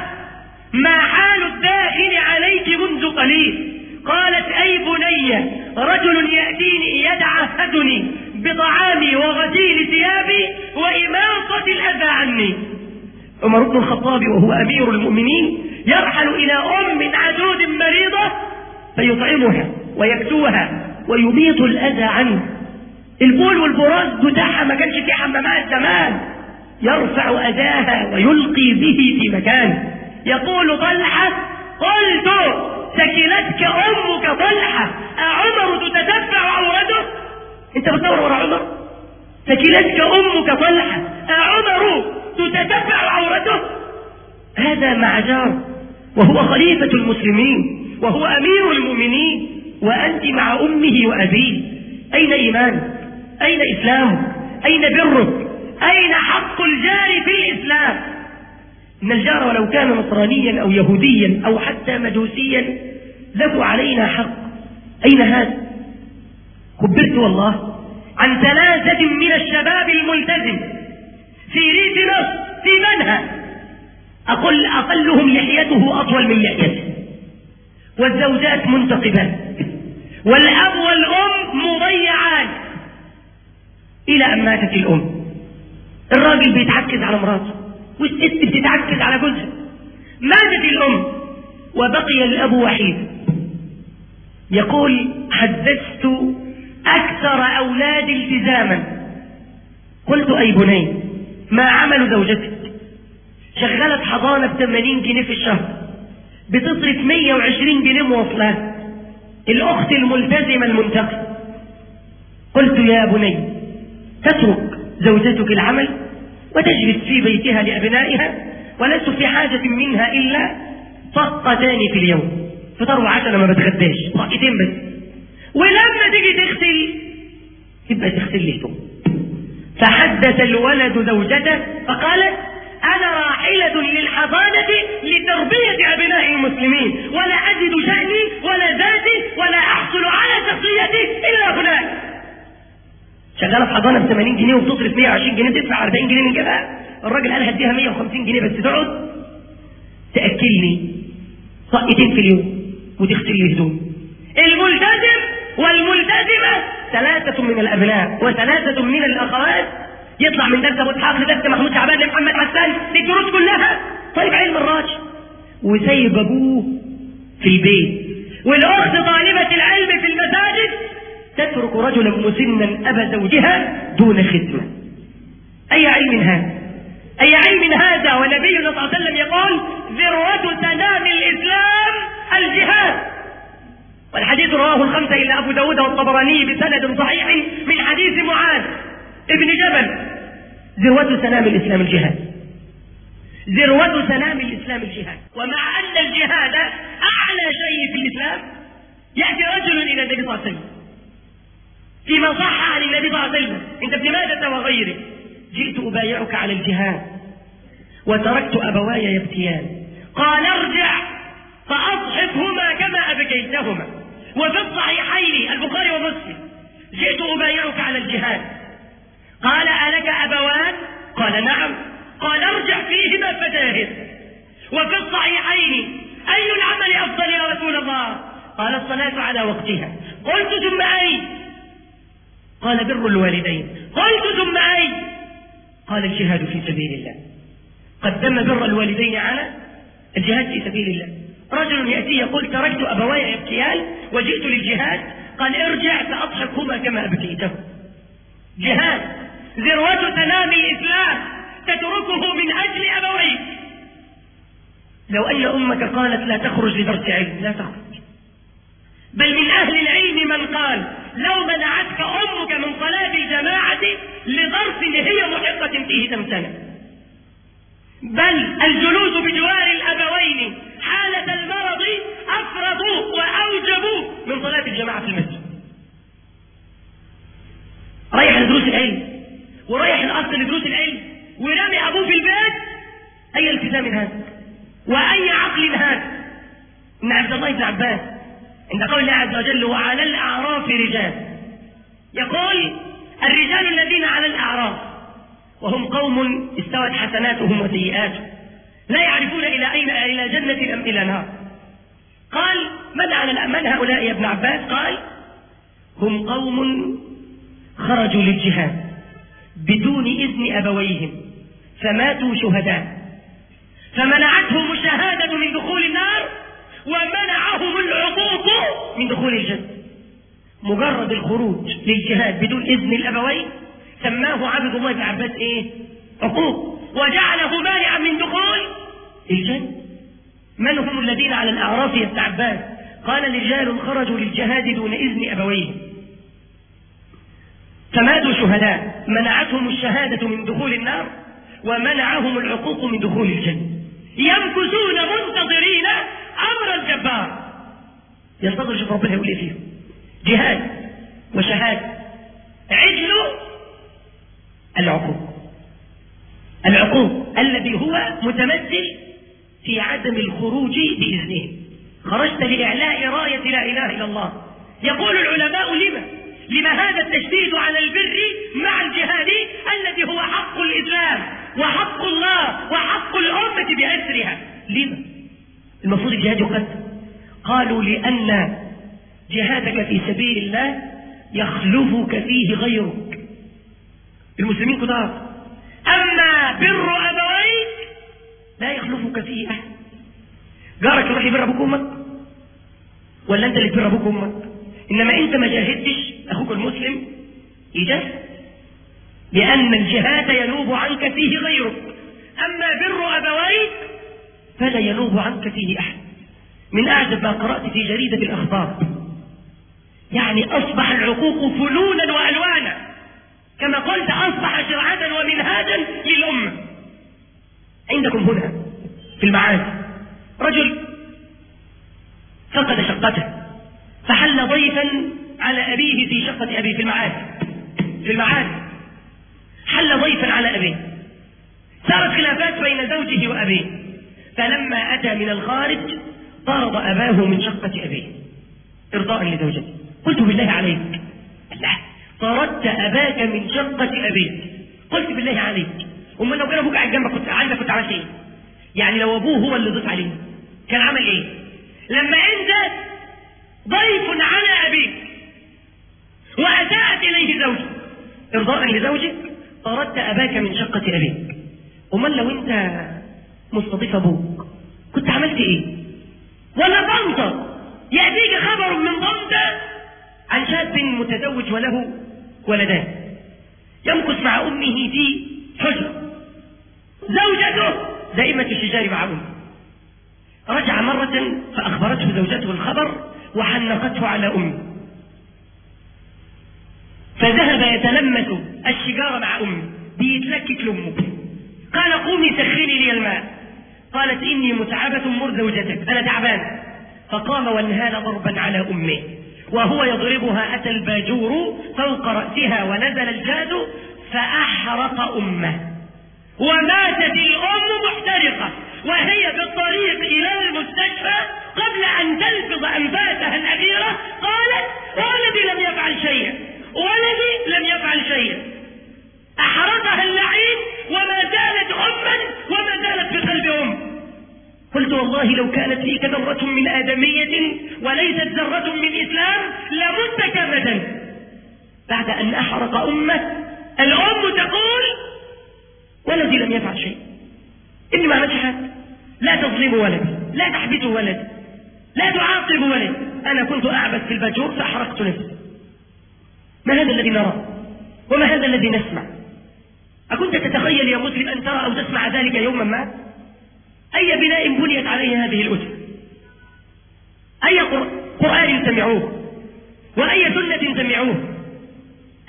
ما حال الداخل عليك منذ قليل؟ قالت أي بني رجل يأتيني يتعهدني بطعامي وغسيل ثيابي وإماطة الأذى عني. عمر بن الخطاب وهو أمير المؤمنين يرحل إلى أم عجوز مريضة فيطعمها ويكسوها ويميط الأذى عنه. البول والبراز بتاعها ما كانش في حمامات زمان. يرفع أذاها ويلقي به في مكان يقول طلحة قلت سكلتك أمك طلحة أعمر تتتبع عورته أنت بتدور ورا عمر؟ سكلتك أمك طلحة أعمر تتتبع عورته هذا معجار. وهو خليفة المسلمين وهو أمير المؤمنين وأنت مع أمه وأبيه. أين إيمان؟ أين إسلام؟ أين برك؟ أين حق الجار في الإسلام؟ إن الجار ولو كان نصرانيا أو يهوديا أو حتى مجوسيا له علينا حق. أين هذا؟ خبرت والله عن ثلاثة من الشباب الملتزم في ريف مصر في منهى أقل أقلهم لحيته أطول من لحيته والزوجات منتقبات. والأب والأم مضيعان إلى أن ماتت الأم. الراجل بيتعكز على مراته. والست بتتعكز على جوزها. ماتت الأم وبقي الأب وحيد. يقول حدثت أكثر أولادي التزاما. قلت أي بني ما عمل زوجتك؟ شغلت حضانة ب 80 جنيه في الشهر بتصرف 120 جنيه مواصلات الأخت الملتزمة المنتقم قلت يا بني تترك زوجتك العمل وتجلس في بيتها لأبنائها ولست في حاجة منها إلا طقتان في اليوم. فطر وعشاء ما بتغداش. طقتين بس. ولما تيجي تغسل تبقى تغسل لي فحدث الولد زوجته فقالت أنا راحلة للحضانة لتربية أبناء المسلمين. ولا أجد شأني ولا ذاتي ولا أحصل على شخصيتي إلا هناك. شغالة في حضانة ب 80 جنيه وبتصرف 120 جنيه تدفع 40 جنيه من جبهة. الراجل قال هديها 150 جنيه بس تقعد. تأكلني طقتين في اليوم وتغسل لي هدوم الملتزم والملتزمة ثلاثة من الأبناء وثلاثة من الأخوات. يطلع من درس أبو إسحاق لدرس محمود شعبان لمحمد حسان الدروس كلها. طيب علم الراجل. وسايب أبوه في البيت. والأخت طالبة العلم في المساجد تترك رجلا مسنا أبا زوجها دون خدمة. أي علم هذا؟ أي علم هذا؟ ونبينا صلى الله عليه وسلم يقول ذروة سنام الإسلام الجهاد. والحديث رواه الخمسة إلا أبو داود والطبراني بسند صحيح من حديث معاذ ابن جبل. ذروة سنام الإسلام الجهاد. ذروة سنام الإسلام الجهاد. ومع أن الجهاد أعلى شيء في الإسلام يأتي رجل إلى النبي صلى الله عليه وسلم. فيما صح عن النبي صلى الله عليه وسلم. عند ابن ماجه وغيره جئت أبايعك على الجهاد وتركت أبواي يبكيان. قال ارجع فأضحكهما كما أبكيتهما. وفي الصحيحين البخاري ومسلم جئت أبايعك على الجهاد. قال ألك أبوان؟ قال نعم. قال ارجع فيهما فجاهد وفي الصحيحين أي العمل أفضل يا رسول الله؟ قال الصلاة على وقتها. قلت ثم أي قال بر الوالدين. قلت ثم أي؟ قال الجهاد في سبيل الله. قدم بر الوالدين على الجهاد في سبيل الله. رجل يأتي يقول تركت أبواي يبكيان وجئت للجهاد. قال ارجع فأضحكهما كما أبكيته. جهاد. ذروة سلام الإسلام. تتركه من أجل أبويك لو أن أمك قالت لا تخرج لدرس علم لا تخرج. بل من أهل العلم من قال لو منعتك أمك من صلاة الجماعة لظرف هي محقة فيه تمتنع بل الجلوس بجوار الأبوين حالة المرض أفرضوا وأوجبوا من صلاة الجماعة في المسجد. رايح لدروس العلم ورايح الأصل لدروس العلم ورامي أبوه في البيت أي التزام هذا؟ وأي عقل هذا؟ إن عبد الله بن عباس عند قول الله عز وجل وعلى الأعراف رجال. يقول الرجال الذين على الأعراف وهم قوم استوت حسناتهم وسيئاتهم لا يعرفون إلى أين إلى جنة أم إلى نار قال من على من هؤلاء يا ابن عباس؟ قال هم قوم خرجوا للجهاد بدون إذن أبويهم فماتوا شهداء. فمنعتهم الشهادة من دخول النار ومنعهم العقوق من دخول الجنة. مجرد الخروج للجهاد بدون إذن الأبوين سماه عبد الله بن عباس إيه؟ عقوق. وجعله مانعا من دخول الجنة. من هم الذين على الأعراف يا عباس؟ قال رجال خرجوا للجهاد دون إذن أبويه فماتوا شهداء. منعتهم الشهادة من دخول النار ومنعهم العقوق من دخول الجنة. يمكثون منتظرين أمر الجبار. ينتظر شوف ربنا يقول إيه فيهم. جهاد وشهادة. عجل العقوق. العقوق الذي هو متمثل في عدم الخروج بإذنه. خرجت لإعلاء راية لا إله إلا الله. يقول العلماء لما؟ لما هذا التشديد على البر مع الجهاد الذي هو حق الإسلام وحق الله وحق الأمة بأسرها. لما؟ المفروض الجهاد يقدم قالوا لأن جهادك في سبيل الله يخلفك فيه غيرك. المسلمين كتار. أما بر أبويك لا يخلفك فيه أحد. جارك يروح يبر أبوك وأمك. ولا أنت اللي تبر أبوك وأمك. إنما أنت ما جاهدتش أخوك المسلم يجاهد. لأن الجهاد ينوب عنك فيه غيرك. أما بر أبويك فلا ينوب عنك فيه أحد. من أعجب ما قرأت في جريدة الأخبار. يعني أصبح العقوق فنونا وألوانا. كما قلت أصبح شرعة ومنهاجا للأمة. عندكم هنا في المعاد رجل فقد شقته فحل ضيفا على أبيه في شقة أبيه في المعاد في المعاد حل ضيفا على أبيه. صارت خلافات بين زوجه وأبيه. فلما أتى من الخارج طرد أباه من شقة أبيه. إرضاء لزوجته قلت بالله عليك. الله طردت أباك من شقة أبيك. قلت بالله عليك. أما لو كان أبوك قاعد جنبك كنت عندك كنت عملت إيه؟ يعني لو أبوه هو اللي ضيف عليه. كان عمل إيه؟ لما أنت ضيف على أبيك. وأساءت إليه زوجك إرضاء لزوجك. طردت أباك من شقة أبيك. أمال لو أنت مستضيف أبوك. كنت عملت إيه؟ ولا طنطا يأتيك خبر من طنطا عن شاب متزوج وله ولدان. يمكث مع أمه في حجرة. زوجته دائمة الشجار مع أمه. رجع مرة فأخبرته زوجته الخبر وحنقته على أمه. فذهب يتلمس الشجار مع أمه. بيتلكك لأمه قال قومي سخني لي الماء. قالت إني متعبة مر زوجتك أنا تعبان. فقام وانهال ضربا على أمه وهو يضربها أتى الباجور فوق رأسها ونزل الجاد فأحرق أمه. وماتت الأم محترقة وهي بالطريق إلى المستشفى قبل أن تلفظ أنفاسها الأخيرة قالت ولدي لم يفعل شيئا ولدي لم يفعل شيئا. أحرقها اللعين وما زالت أما وما زالت في قلب أم. قلت والله لو كانت فيك ذرة من آدمية وليست ذرة من إسلام لمت كمدا بعد أن أحرق أمة الأم تقول ولدي لم يفعل شيء. إني ما لا تظلم ولدي لا تحبس ولدي لا تعاقب ولدي. أنا كنت أعبث في الباجور فأحرقت نفسي. ما هذا الذي نرى؟ وما هذا الذي نسمع؟ أكنت تتخيل يا مسلم أن ترى أو تسمع ذلك يوما ما؟ أي بناء بنيت عليه هذه الأسرة أي قرآن سمعوه؟ وأي سنة سمعوه؟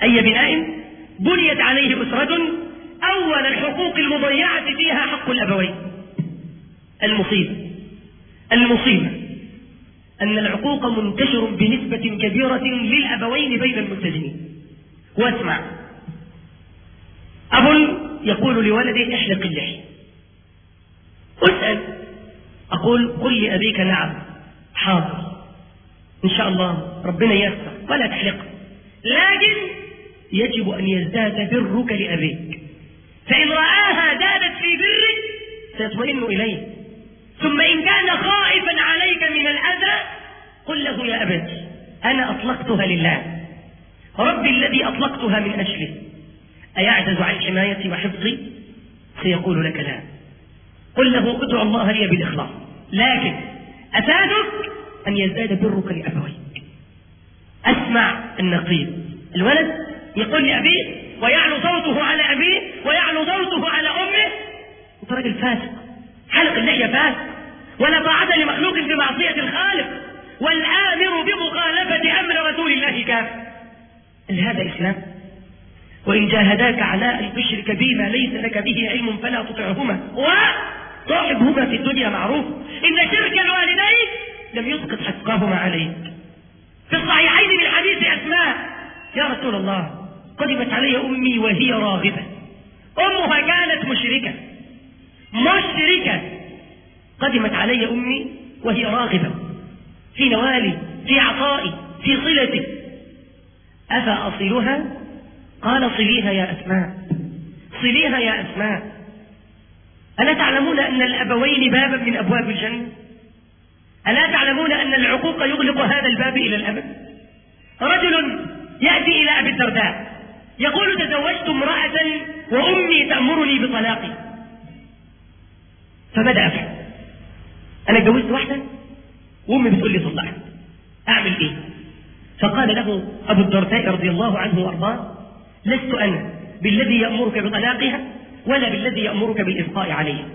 أي بناء بنيت عليه أسرة أول الحقوق المضيعة فيها حق الأبوين. المصيبة. المصيبة أن العقوق منتشر بنسبة كبيرة للأبوين بين الملتزمين. واسمع. أب يقول لولده احلق اللحية أسأل. أقول قل لأبيك نعم. حاضر. إن شاء الله ربنا ييسر. ولا تحلق. لكن يجب أن يزداد برك لأبيك. فإن رآها زادت في برك سيطمئن إليه. ثم إن كان خائفا عليك من الأذى قل له يا أبت أنا أطلقتها لله. ربي الذي أطلقتها من أجله أيعجز عن حمايتي وحفظي؟ سيقول لك لا. قل له ادعو الله لي بالإخلاص. لكن أسادك أن يزداد برك لأبويك. أسمع النقيض الولد يقول لأبيه ويعلو صوته على أبيه ويعلو صوته على أمه. أنت راجل فاسق. حلق اللحية فاسق. ولا طاعة لمخلوق في معصية الخالق. والآمر بمخالفة أمر رسول الله كافر. هل هذا إسلام؟ وإن جاهداك على أن تشرك بي ما ليس لك به علم فلا تطعهما. وصاحبهما في الدنيا معروف. إن شرك الوالدين لم يسقط حقهما عليك. في الصحيحين من حديث أسماء يا رسول الله قدمت علي أمي وهي راغبة. أمها كانت مشركة. مشركة. قدمت علي أمي وهي راغبة. في نوالي في عطائي في صلتي. أفأصلها؟ قال صليها يا أسماء. صليها يا أسماء. ألا تعلمون أن الأبوين بابا من أبواب الجنة؟ ألا تعلمون أن العقوق يغلق هذا الباب إلى الأبد؟ رجل يأتي إلى أبي الدرداء يقول تزوجت امرأة وأمي تأمرني بطلاقي. فماذا أفعل. أنا اتجوزت واحدة وأمي بتقول لي طلقت أعمل إيه؟ فقال له أبو الدرداء رضي الله عنه وأرضاه لست أنا بالذي يأمرك بطلاقها ولا بالذي يأمرك بالإبقاء عليها.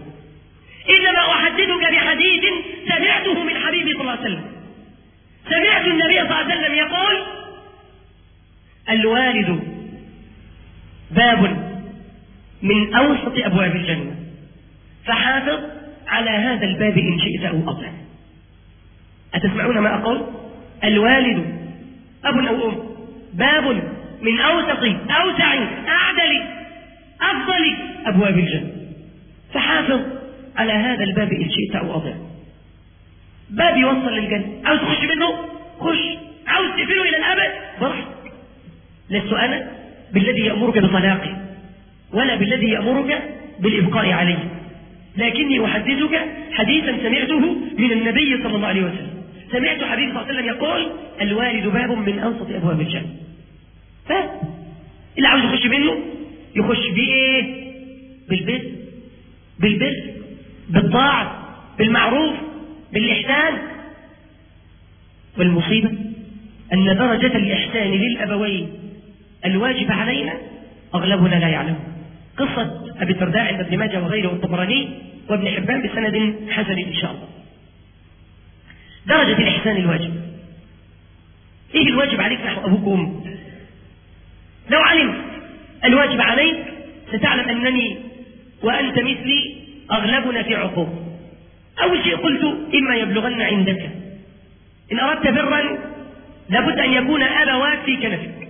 إنما أحدثك بحديث سمعته من حبيبي صلى الله عليه وسلم. سمعت النبي صلى الله عليه وسلم يقول الوالد باب من أوسط أبواب الجنة. فحافظ على هذا الباب إن شئت أو أطع أتسمعون ما أقول؟ الوالد أب أو أم باب من أوسط أوسع أعدل أفضل أبواب الجنة. فحافظ على هذا الباب إن شئت أو أضع باب يوصل للجنة. عاوز تخش منه؟ خش. عاوز تقفله إلى الأبد؟ براحتك. لست أنا بالذي يأمرك بطلاقه ولا بالذي يأمرك بالإبقاء عليه. لكني أحدثك حديثا سمعته من النبي صلى الله عليه وسلم. سمعت حبيب صلى الله عليه وسلم يقول الوالد باب من أوسط أبواب الجنة. ف اللي عاوز يخش منه يخش بإيه؟ بالبر بالبر بالطاعة بالمعروف بالإحسان. والمصيبة أن درجة الإحسان للأبوين الواجب علينا أغلبنا لا يعلم. قصة أبي الدرداء عند ابن ماجه وغيره والطبراني وابن حبان بسند حسن إن شاء الله. درجة الإحسان الواجب. إيه الواجب عليك نحو أبوك وأمك لو علمت الواجب عليك ستعلم أنني وأنت مثلي أغلبنا في عقوق. أول شيء قلت إما يبلغن عندك. إن أردت برا لابد أن يكون أبواك في كنفك.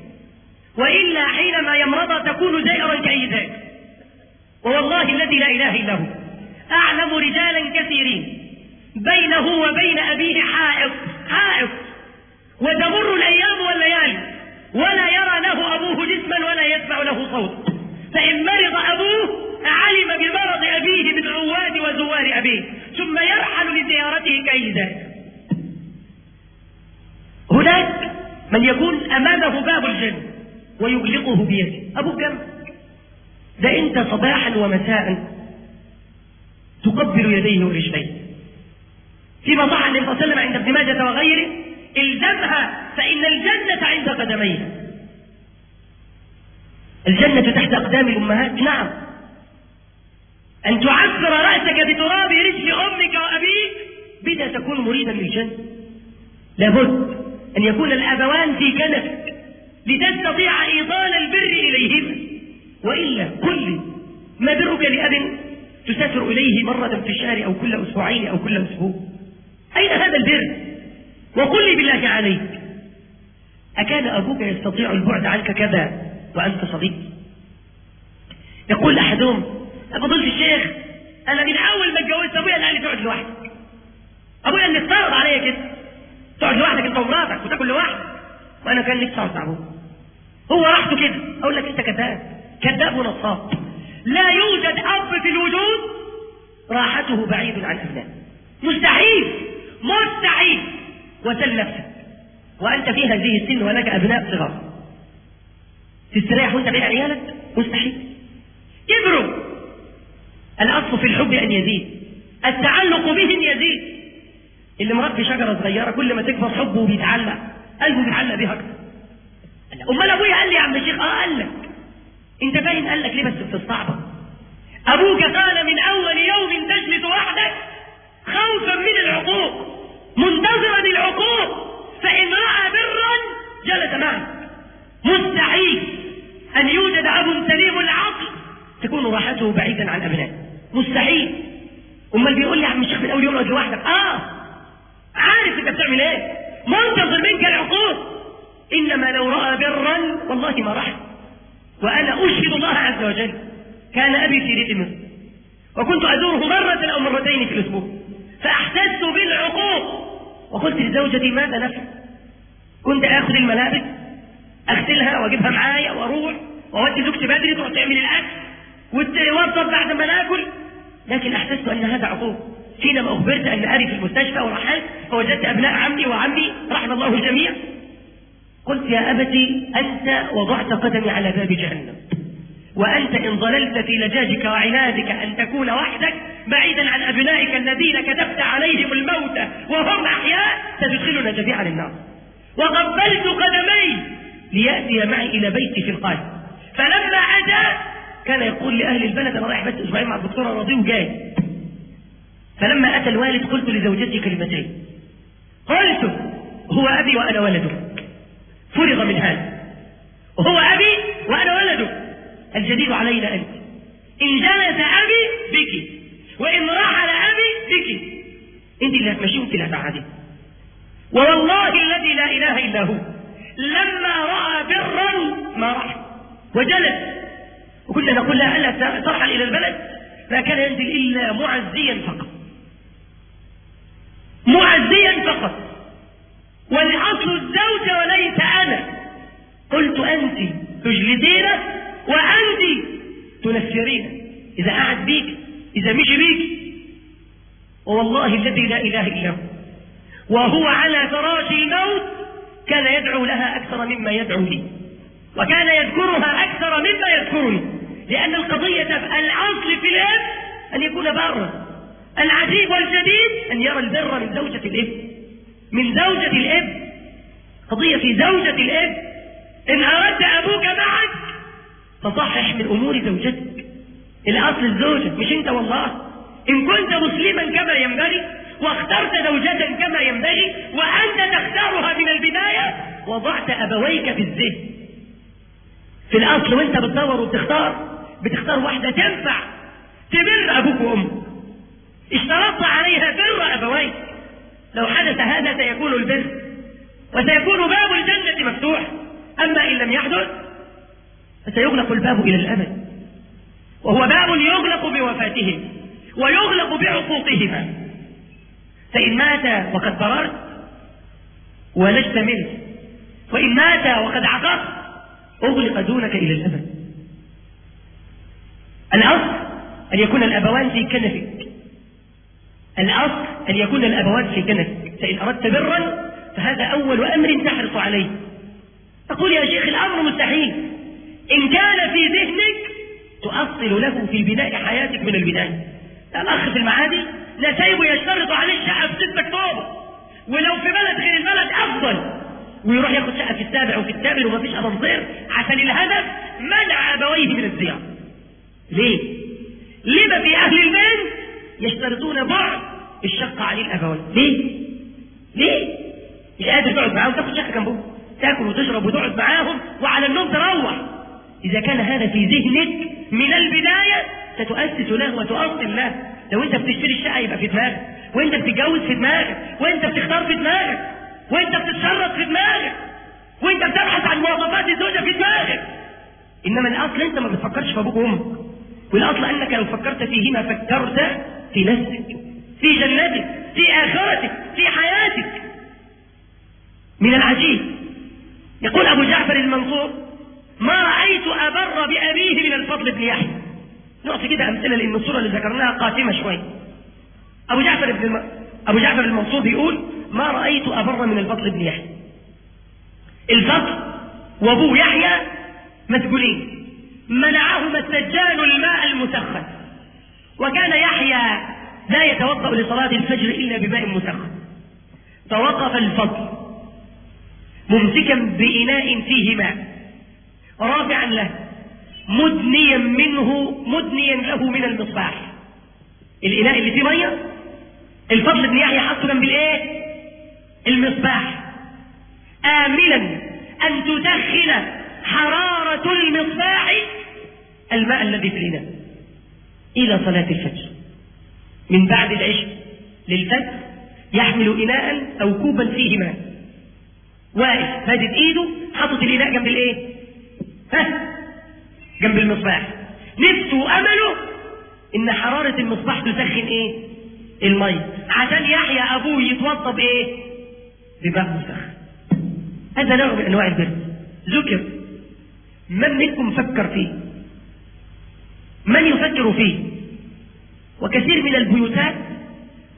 وإلا حينما يمرض تكون زائرا كأي ذاك ووالله الذي لا إله إلا هو. أعلم رجالا كثيرين. بينه وبين أبيه حائط حائط وتمر الأيام والليالي. ولا يرى له أبوه جسما ولا يسمع له صوت. فإن مرض أبوه علم بمرض أبيه من عواد وزوار أبيه. ثم يرحل لزيارته كأي ذاك هناك من يكون أمامه باب الجنة ويغلقه بيده. أبوك كم ده أنت صباحا ومساء تقبل يديه ورجليه فيما صح النبي صلى الله عليه وسلم عند ابن ماجه وغيره الزمها فإن الجنة عند قدميها الجنة تحت أقدام الأمهات نعم. أن تعفر رأسك بتراب رجل أمك وأبيك بدا تكون مريدا للجنة. لابد أن يكون الأبوان في كنفك لتستطيع إيصال البر إليهما. وإلا كل ما برك لأب تسافر إليه مرة في الشهر أو كل أسبوعين أو كل أسبوع. أين هذا البر؟ وقل لي بالله عليك أكان أبوك يستطيع البعد عنك كذا وأنت صديق؟ يقول أحدهم فضلت الشيخ أنا من أول ما اتجوزت أبويا قال لي تقعد لوحدك. أبويا اللي افترض عليا كده. تقعد لوحدك أنت ومراتك وتاكل لوحدك. وأنا كان نفسي أقعد مع هو راحته كده. أقول لك أنت كذاب. كذاب ونصاب. لا يوجد أب في الوجود راحته بعيد عن أبنائه. مستحيل. مستحيل. وسل وأنت في هذه السن ولك أبناء صغار. تستريح وأنت بين عيالك؟ مستحيل. كبروا الأصل في الحب أن يزيد. التعلق بهم يزيد. اللي مربي شجرة صغيرة كل ما تكبر حبه بيتعلق. قلبه بيتعلق بيها أكتر. أمال أبويا قال لي يا عم الشيخ أه قال لك. أنت باين قال لك ليه بس بتستعبط أبوك قال من أول يوم تجلس وحدك خوفا من العقوق. منتظرا العقوق فإن رأى برا جلس معه مستحيل أن يوجد أب سليم العقل تكون راحته بعيدا عن أبنائه. مستحيل. أمال بيقول لي يا عم الشيخ من اول يوم اقعد لوحدك. آه. عارف أنت بتعمل إيه. منتظر منك العقوق. إنما لو رأى برا والله ما راح. وأنا أشهد الله عز وجل كان أبي في مصر وكنت أزوره مرة أو مرتين في الأسبوع. فأحسست بالعقوق. وقلت لزوجتي ماذا نفعل كنت آخذ الملابس أغسلها وأجيبها معايا وأروح وأودي زوجتي بدري تروح تعمل الأكل وتوظف بعد ما ناكل. لكن أحسست أن هذا عقوق. حينما أخبرت أن أبي في المستشفى ورحلت فوجدت أبناء عمي وعمي رحم الله الجميع. قلت يا أبتي أنت وضعت قدمي على باب جهنم. وأنت إن ظللت في لجاجك وعنادك أن تكون وحدك بعيدا عن أبنائك الذين كتبت عليهم الموت وهم أحياء ستدخلنا جميعا النار. وقبلت قدمي ليأتي معي إلى بيتي في القاهرة. فلما اتى كان يقول لأهل البلد أنا رايح بس أسبوعين مع الدكتورة راضي وجاي. فلما أتى الوالد قلت لزوجتي كلمتين. قلت هو أبي وأنا ولده فرغ من هذا. هو أبي وأنا ولده الجديد علينا أنت. إن جلس أبي بك. وإن رحل أبي بك. أنت اللي هتمشي وأنت اللي هتقعدي ووالله الذي لا إله إلا هو. لما رأى برا ما راح. وجلس. وكنا نقول لها ألا ترحل إلى البلد؟ ما كان ينزل إلا معزيا فقط. معزيا فقط. والأصل الزوجة وليس أنا. قلت أنت تجلدين وأنت تنفرين إذا قعد بيك إذا مشي بيك. والله الذي لا إله إلا هو. وهو على فراش الموت كان يدعو لها أكثر مما يدعو لي. وكان يذكرها أكثر مما يذكرني. لأن القضية الأصل في الأب أن يكون برا العجيب والجديد أن يرى البر من زوجة الإب. من زوجة الإب. قضية في زوجة الإب. إن أردت أبوك معك فصحح من أمور زوجتك. الأصل الزوجة مش أنت والله؟ إن كنت مسلما كما ينبغي واخترت زوجة كما ينبغي وأنت تختارها من البداية وضعت أبويك في الذهن في الأصل وأنت بتدور وبتختار بتختار واحدة تنفع تبر أبوك وأمك. اشترطت عليها بر أبويك. لو حدث هذا سيكون البر وسيكون باب الجنة مفتوح. أما إن لم يحدث فسيغلق الباب إلى الأبد. وهو باب يغلق بوفاتهم ويغلق بعقوقهما. فإن مات وقد بررت ولست منه. وإن مات وقد عققت أغلق دونك إلى الأبد. الأصل أن يكون الأبوان في كنفك. الأصل أن يكون الأبوان في كنفك. فإن أردت برا فهذا أول أمر تحرص عليه. تقول يا شيخ الأمر مستحيل. إن كان في ذهنك تؤصل له في بناء حياتك من البداية الأخ في المعادي لا سايبه يشترط عليه الشقة في 6 أكتوبر ولو في بلد غير البلد أفضل ويروح ياخد شقة في السابع وفي الثامن ومفيش أسانسير عشان الهدف منع أبويه من الزيارة ليه؟ لما في أهل البيت يشترطون بعض الشقة عليه الأبوين ليه؟ ليه؟ مش قادر تقعد معاهم تاخد شقة جنبهم تاكل وتشرب وتقعد معاهم وعلى النوم تروح إذا كان هذا في ذهنك من البداية ستؤسس له وتؤصل له. لو أنت بتشتري الشقة يبقى في دماغك. وأنت بتتجوز في دماغك. وأنت بتختار في دماغك. وأنت بتتشرط في دماغك. وأنت بتبحث عن مواصفات الزوجة في دماغك. إنما الأصل أنت ما بتفكرش في أبوك وأمك. والأصل أنك لو فكرت فيهما فكرت في نفسك في جنتك في آخرتك في حياتك. من العجيب. يقول أبو جعفر المنصور ما رأيت أبر بأبيه من الفضل بن يحيى. نعطي كده أمثلة لأن الصورة اللي ذكرناها قاتمة شوي. أبو جعفر بن الم... أبو جعفر المنصور بيقول ما رأيت أبر من الفضل بن يحيى. الفضل وأبوه يحيى مسجونين. منعهما السجان الماء المسخن. وكان يحيى لا يتوضأ لصلاة الفجر إلا بماء مسخن. فوقف الفضل ممسكا بإناء فيه ماء. رافعا له مدنيا منه مدنيا له من المصباح. الإناء اللي فيه مية الفضل بن يحيى حطه جنب الايه المصباح. آملا أن تدخل حرارة المصباح الماء الذي في الإناء إلى صلاة الفجر. من بعد العشاء للفجر يحمل إناء أو كوبا فيه ماء. واقف مادد إيده حاطط الإناء جنب الإيه؟ ها؟ جنب المصباح. نفسه وأمله إن حرارة المصباح تسخن إيه؟ المية عشان يحيى أبوه يتوضى بإيه؟ بماء مسخن. هذا نوع من أنواع البر. ذكر. من منكم فكر فيه؟ من يفكر فيه؟ وكثير من البيوتات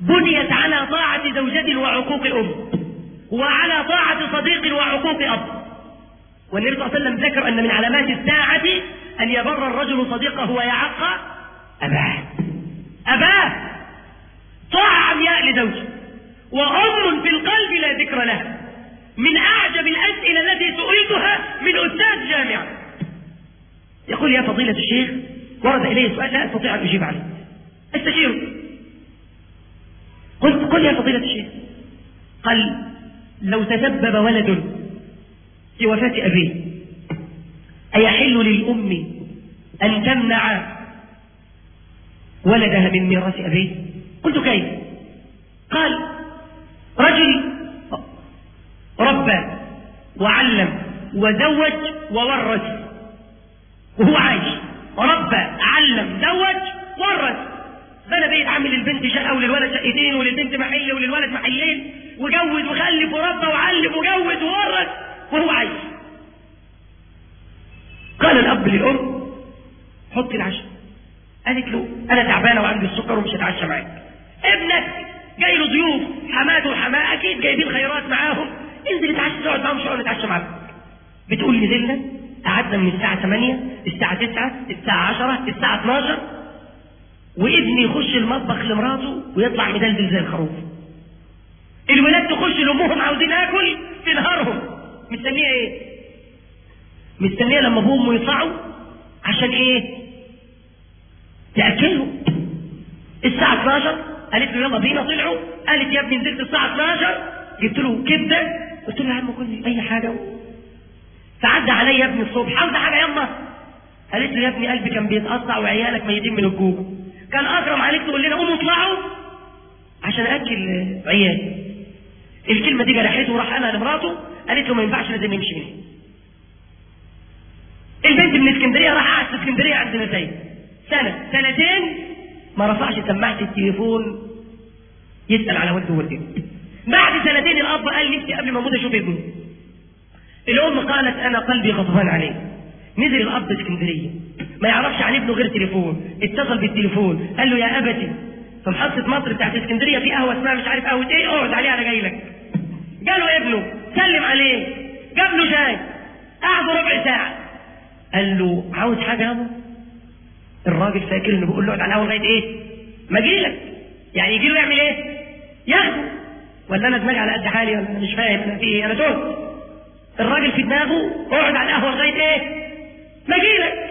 بنيت على طاعة زوجة وعقوق أم. وعلى طاعة صديق وعقوق أب. والنبي صلى الله عليه وسلم ذكر أن من علامات الساعة أن يبر الرجل صديقه ويعق أباه. أباه. طاعة عمياء لزوجه. وعمر في القلب لا ذكر له. من أعجب الأسئلة التي سئلتها من أستاذ جامعة. يقول يا فضيلة الشيخ ورد إلي سؤال لا أستطيع أن أجيب عليه. أستشيره. قلت قل يا فضيلة الشيخ. قال لو تسبب ولد في وفاة أبيه. أيحل للأم أن تمنع ولدها من ميراث أبيه؟ قلت كيف؟ قال رجل ربى وعلم وزوج وورث. وهو عايش. ربى علم زوج ورث. بنى بيت عامل للبنت شقه وللولد شقتين وللبنت محل وللولد محلين وجوز وخلف وربى وعلم وجوز وورث. وهو عايش قال الأب للأم حط العشاء. قالت له أنا تعبانة وعندي السكر ومش هتعشى معاك. ابنك جاي له ضيوف حماته وحماه أكيد جايبين خيرات معاهم. انزل اتعشى تقعد معاهم شوية نتعشى معاك بتقول نزلنا قعدنا من الساعة 8 الساعة 9 الساعة 10 الساعة 12 وابني يخش المطبخ لمراته ويطلع مدلدل زي الخروف. الولاد تخش لأمهم عاوزين آكل تنهارهم مستنية إيه؟ مستنية لما ابوهم يطلعوا عشان إيه؟ تاكلهم الساعة 12 قالت له يلا بينا طلعوا. قالت يا ابني نزلت الساعة 12 جبت له كبده قلت له يا عم كل أي حاجة. فعدى عليا ابني الصبح. عاوز حاجة؟ يلا. قالت له يا ابني قلبي كان بيتقطع وعيالك ميتين من الجوع. كان أكرم عليك تقول لنا قوموا اطلعوا عشان أكل عيالي الكلمة دي جرحته وراح قالها لمراته. قالت له ما ينفعش لازم يمشي هنا البنت من اسكندرية راح قعد في اسكندرية عند نتايج سنة سنتين ما رفعش سماعة التليفون يسأل على والده ووالدته. بعد سنتين الأب قال نفسي قبل ما أموت أشوف ابني. الأم قالت أنا قلبي غضبان عليه. نزل الأب اسكندريه ما يعرفش عن ابنه غير تليفون. اتصل بالتليفون. قال له يا أبتي في محطة مصر بتاعت اسكندرية في قهوة اسمها مش عارف قهوة إيه اقعد عليها أنا جاي لك. جاله ابنه سلم عليه جاب له شاي. قعدوا ربع ساعة. قال له عاوز حاجة يابا الراجل فاكر إنه بيقول له اقعد على القهوه لغايه إيه؟ ما أجي لك. يعني يجي له يعمل إيه؟ ياخده ولا أنا دماغي على قد حالي ولا مش فاهم أنا في إيه؟ أنا تهت. الراجل في دماغه اقعد على القهوة لغاية إيه؟ ما أجي لك.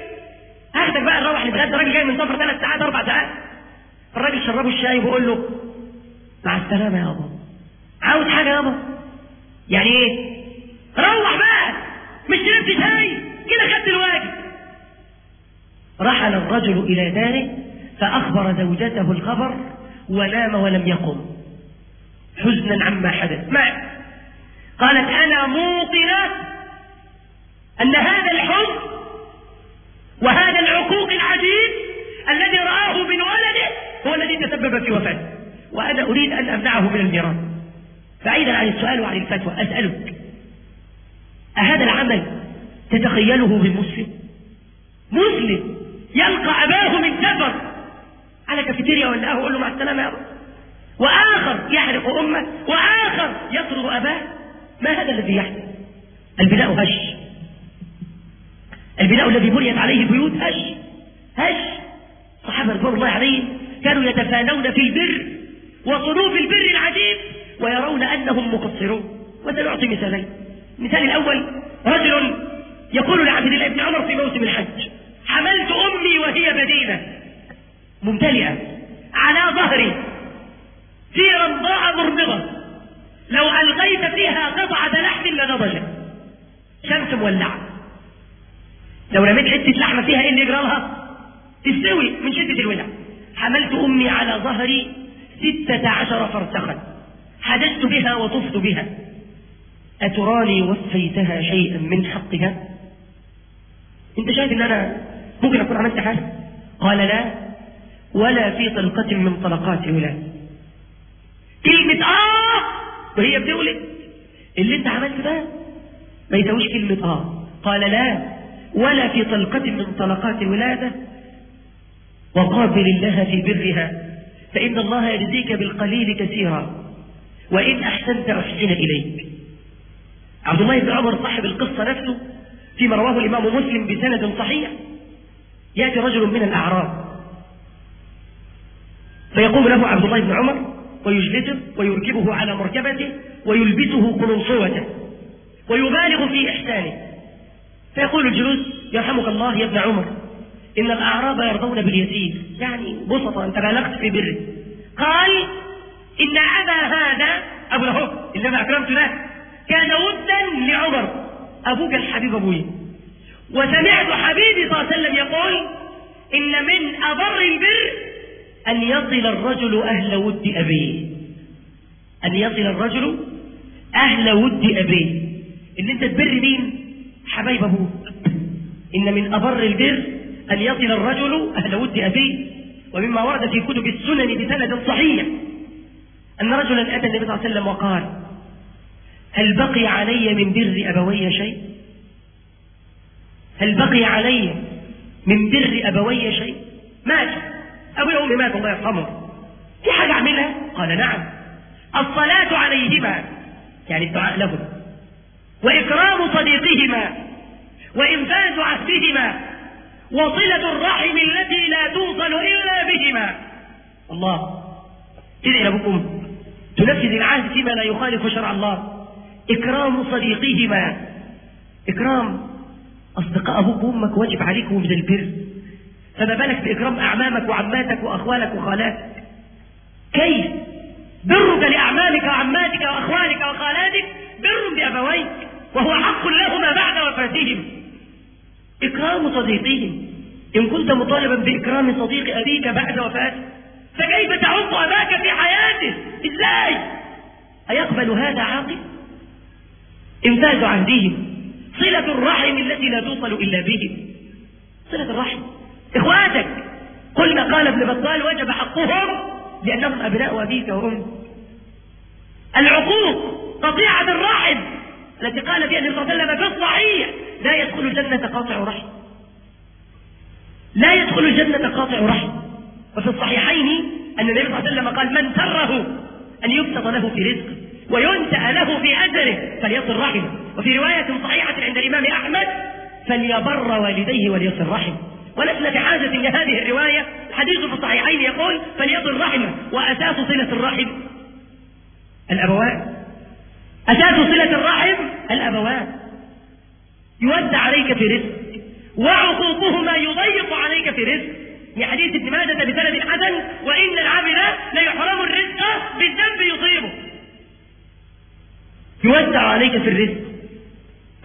هاخدك بقى نروح نتغدى الراجل جاي من سفر ثلاث ساعات أربع ساعات. الراجل شربه الشاي وبيقول له مع السلامة يابا عاوز حاجة يابا يعني إيه روح بقى مش شربت شاي كده خدت الواجب. رحل الرجل إلى داره فأخبر زوجته الخبر ونام ولم يقم. حزنا عما حدث. معه قالت أنا موقنه أن هذا الحزن وهذا العقوق العجيب الذي رآه من ولده هو الذي تسبب في وفاته وأنا أريد أن أمنعه من الميراث. بعيدا عن السؤال وعن الفتوى أسألك أهذا العمل تتخيله بالمسلم مسلم؟ يلقى أباه من سفر. على كافيتيريا ولا قهوة يقول له مع السلامة يا أبا وآخر يحرق أمه وآخر يطرد أباه. ما هذا الذي يحدث البناء هش. البناء الذي بنيت عليه البيوت هش. هش. الصحابة رضوان الله عليهم كانوا يتفانون في البر وصنوف البر العجيب. ويرون أنهم مقصرون. وسنعطي مثالين المثال الأول رجل يقول لعبد الله بن عمر في موسم الحج حملت أمي وهي بدينة. ممتلئة. على ظهري. في رمضاء مرمضة لو ألغيت فيها قطعة لحم لنضجت. شمس مولعة. لو رميت حتة لحمة فيها إيه اللي يجرى لها؟ تستوي من شدة الولع حملت أمي على ظهري ستة عشر فرسخا. حدثت بها وطفت بها. أتراني وفيتها شيئا من حقها؟ أنت شايف إن أنا ممكن أكون عملت حاجة؟ قال لا ولا في طلقة من طلقات الولاد كلمة آه! وهي بتولد اللي أنت عملته ده ما يساويش كلمة آه. قال لا ولا في طلقة من طلقات الولادة وقابل الله في برها فإن الله يجزيك بالقليل كثيرا. وإن أحسنت أحسن إليك. عبد الله بن عمر صاحب القصة نفسه فيما رواه الإمام مسلم بسند صحيح يأتي رجل من الأعراب. فيقوم له عبد الله بن عمر ويجلسه ويركبه على مركبته ويلبسه قلنصوته ويبالغ في إحسانه. فيقول الجلوس يرحمك الله يا ابن عمر إن الأعراب يرضون باليسير. يعني بسطة أنت بالغت في بره. قال إن أبا هذا أبو له اللي أنا أكرمته له كان ودا لعمر. أبوك الحبيب أبوي. وسمعت حبيبي صلى الله عليه وسلم يقول إن من أبر البر أن يصل الرجل أهل ود أبيه. أن يصل الرجل أهل ود أبيه. إن أنت تبر مين؟ حبايب أبوك إن من أبر البر أن يصل الرجل أهل ود أبيه. ومما ورد في كتب السنن بسند صحيح. أن رجلا أتى النبي صلى الله عليه وسلم وقال هل بقي علي من بر أبوي شيء؟ هل بقي علي من بر أبوي شيء؟ مات. أبوي وأمي مات الله يرحمه. في حاجة أعملها؟ قال نعم. الصلاة عليهما يعني الدعاء لهم وإكرام صديقهما وإنفاذ عهدهما وصلة الرحم التي لا توصل إلا بهما. الله. إذا أبوكم تنفذ العهد فيما لا يخالف شرع الله. إكرام صديقهما إكرام أصدقاء أبوك وأمك واجب عليكم من البر. فما بالك بإكرام أعمامك وعماتك وأخوالك وخالاتك؟ كيف؟ برك لأعمامك وعماتك وأخوالك وخالاتك بر بأبويك وهو حق لهما بعد وفاتهم. إكرام صديقهم إن كنت مطالبا بإكرام صديق أبيك بعد وفاته. فكيف تعض أباك في حياته؟ إزاي؟ أيقبل هذا عاقل؟ إنفاذ عهدهم. صلة الرحم التي لا توصل إلا بهم. صلة الرحم. إخواتك قلنا قال ابن بطال وجب حقهم لأنهم أبناء أبيك وأمك. العقوق قطيعة الرحم التي قال فيها النبي صلى الله عليه وسلم في الصحيح لا يدخل الجنة قاطع رحم. لا يدخل الجنة قاطع رحم. وفي الصحيحين أن النبي صلى الله عليه وسلم قال من سره أن يبسط له في رزقه وينسأ له في أجره فليصل رحمه. وفي رواية صحيحة عند الإمام أحمد فليبر والديه وليصل رحمه. ولسنا بحاجة لهذه الرواية. الحديث في الصحيحين يقول فليصل رحمه. وأساس صلة الرحم الأبوان. أساس صلة الرحم الأبوان. يوزع عليك في رزق وعقوقهما يضيق عليك في رزق لحديث ابن ماجه بسند حسن وإن العبد ليحرم الرزق بالذنب يصيبه. يوزع عليك في الرزق.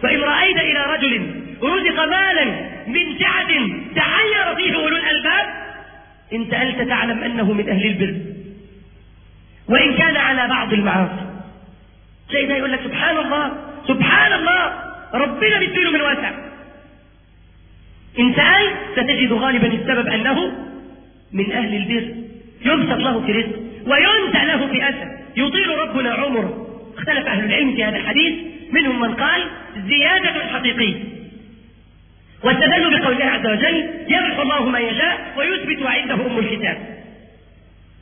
فإن رأيت إلى رجل رزق مالا من سعة تحير فيه أولو الألباب إن سألت تعلم أنه من أهل البر. وإن كان على بعض المعاصي. ده يقول لك سبحان الله سبحان الله ربنا بيديله من واسع. إن سألت ستجد غالبا السبب أنه من أهل البر. يبسط له في رزق وينسى له في أسر يطيل ربنا عمره. اختلف أهل العلم في هذا الحديث. منهم من قال زيادة حقيقية. واستدلوا بقول الله عز وجل يمحو الله ما يشاء ويثبت عنده أم الكتاب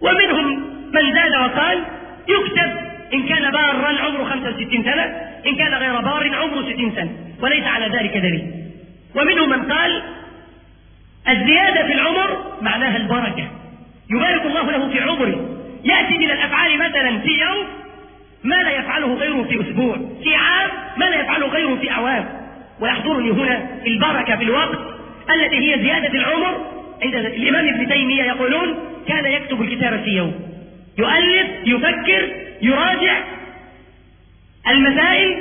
ومنهم من زاد وقال يكتب إن كان بارا عمره 65 سنة إن كان غير بار عمره 60 سنة وليس على ذلك دليل. ومنهم من قال الزيادة في العمر معناها البركة. يبارك الله له في عمره. يأتي من الأفعال مثلا في يوم ما لا يفعله غيره في أسبوع. في عام ما لا يفعله غيره في أعوام ويحضرني هنا البركة في الوقت التي هي زيادة العمر عند الإمام ابن تيمية يقولون كان يكتب الكتاب في يوم. يؤلف يفكر يراجع المسائل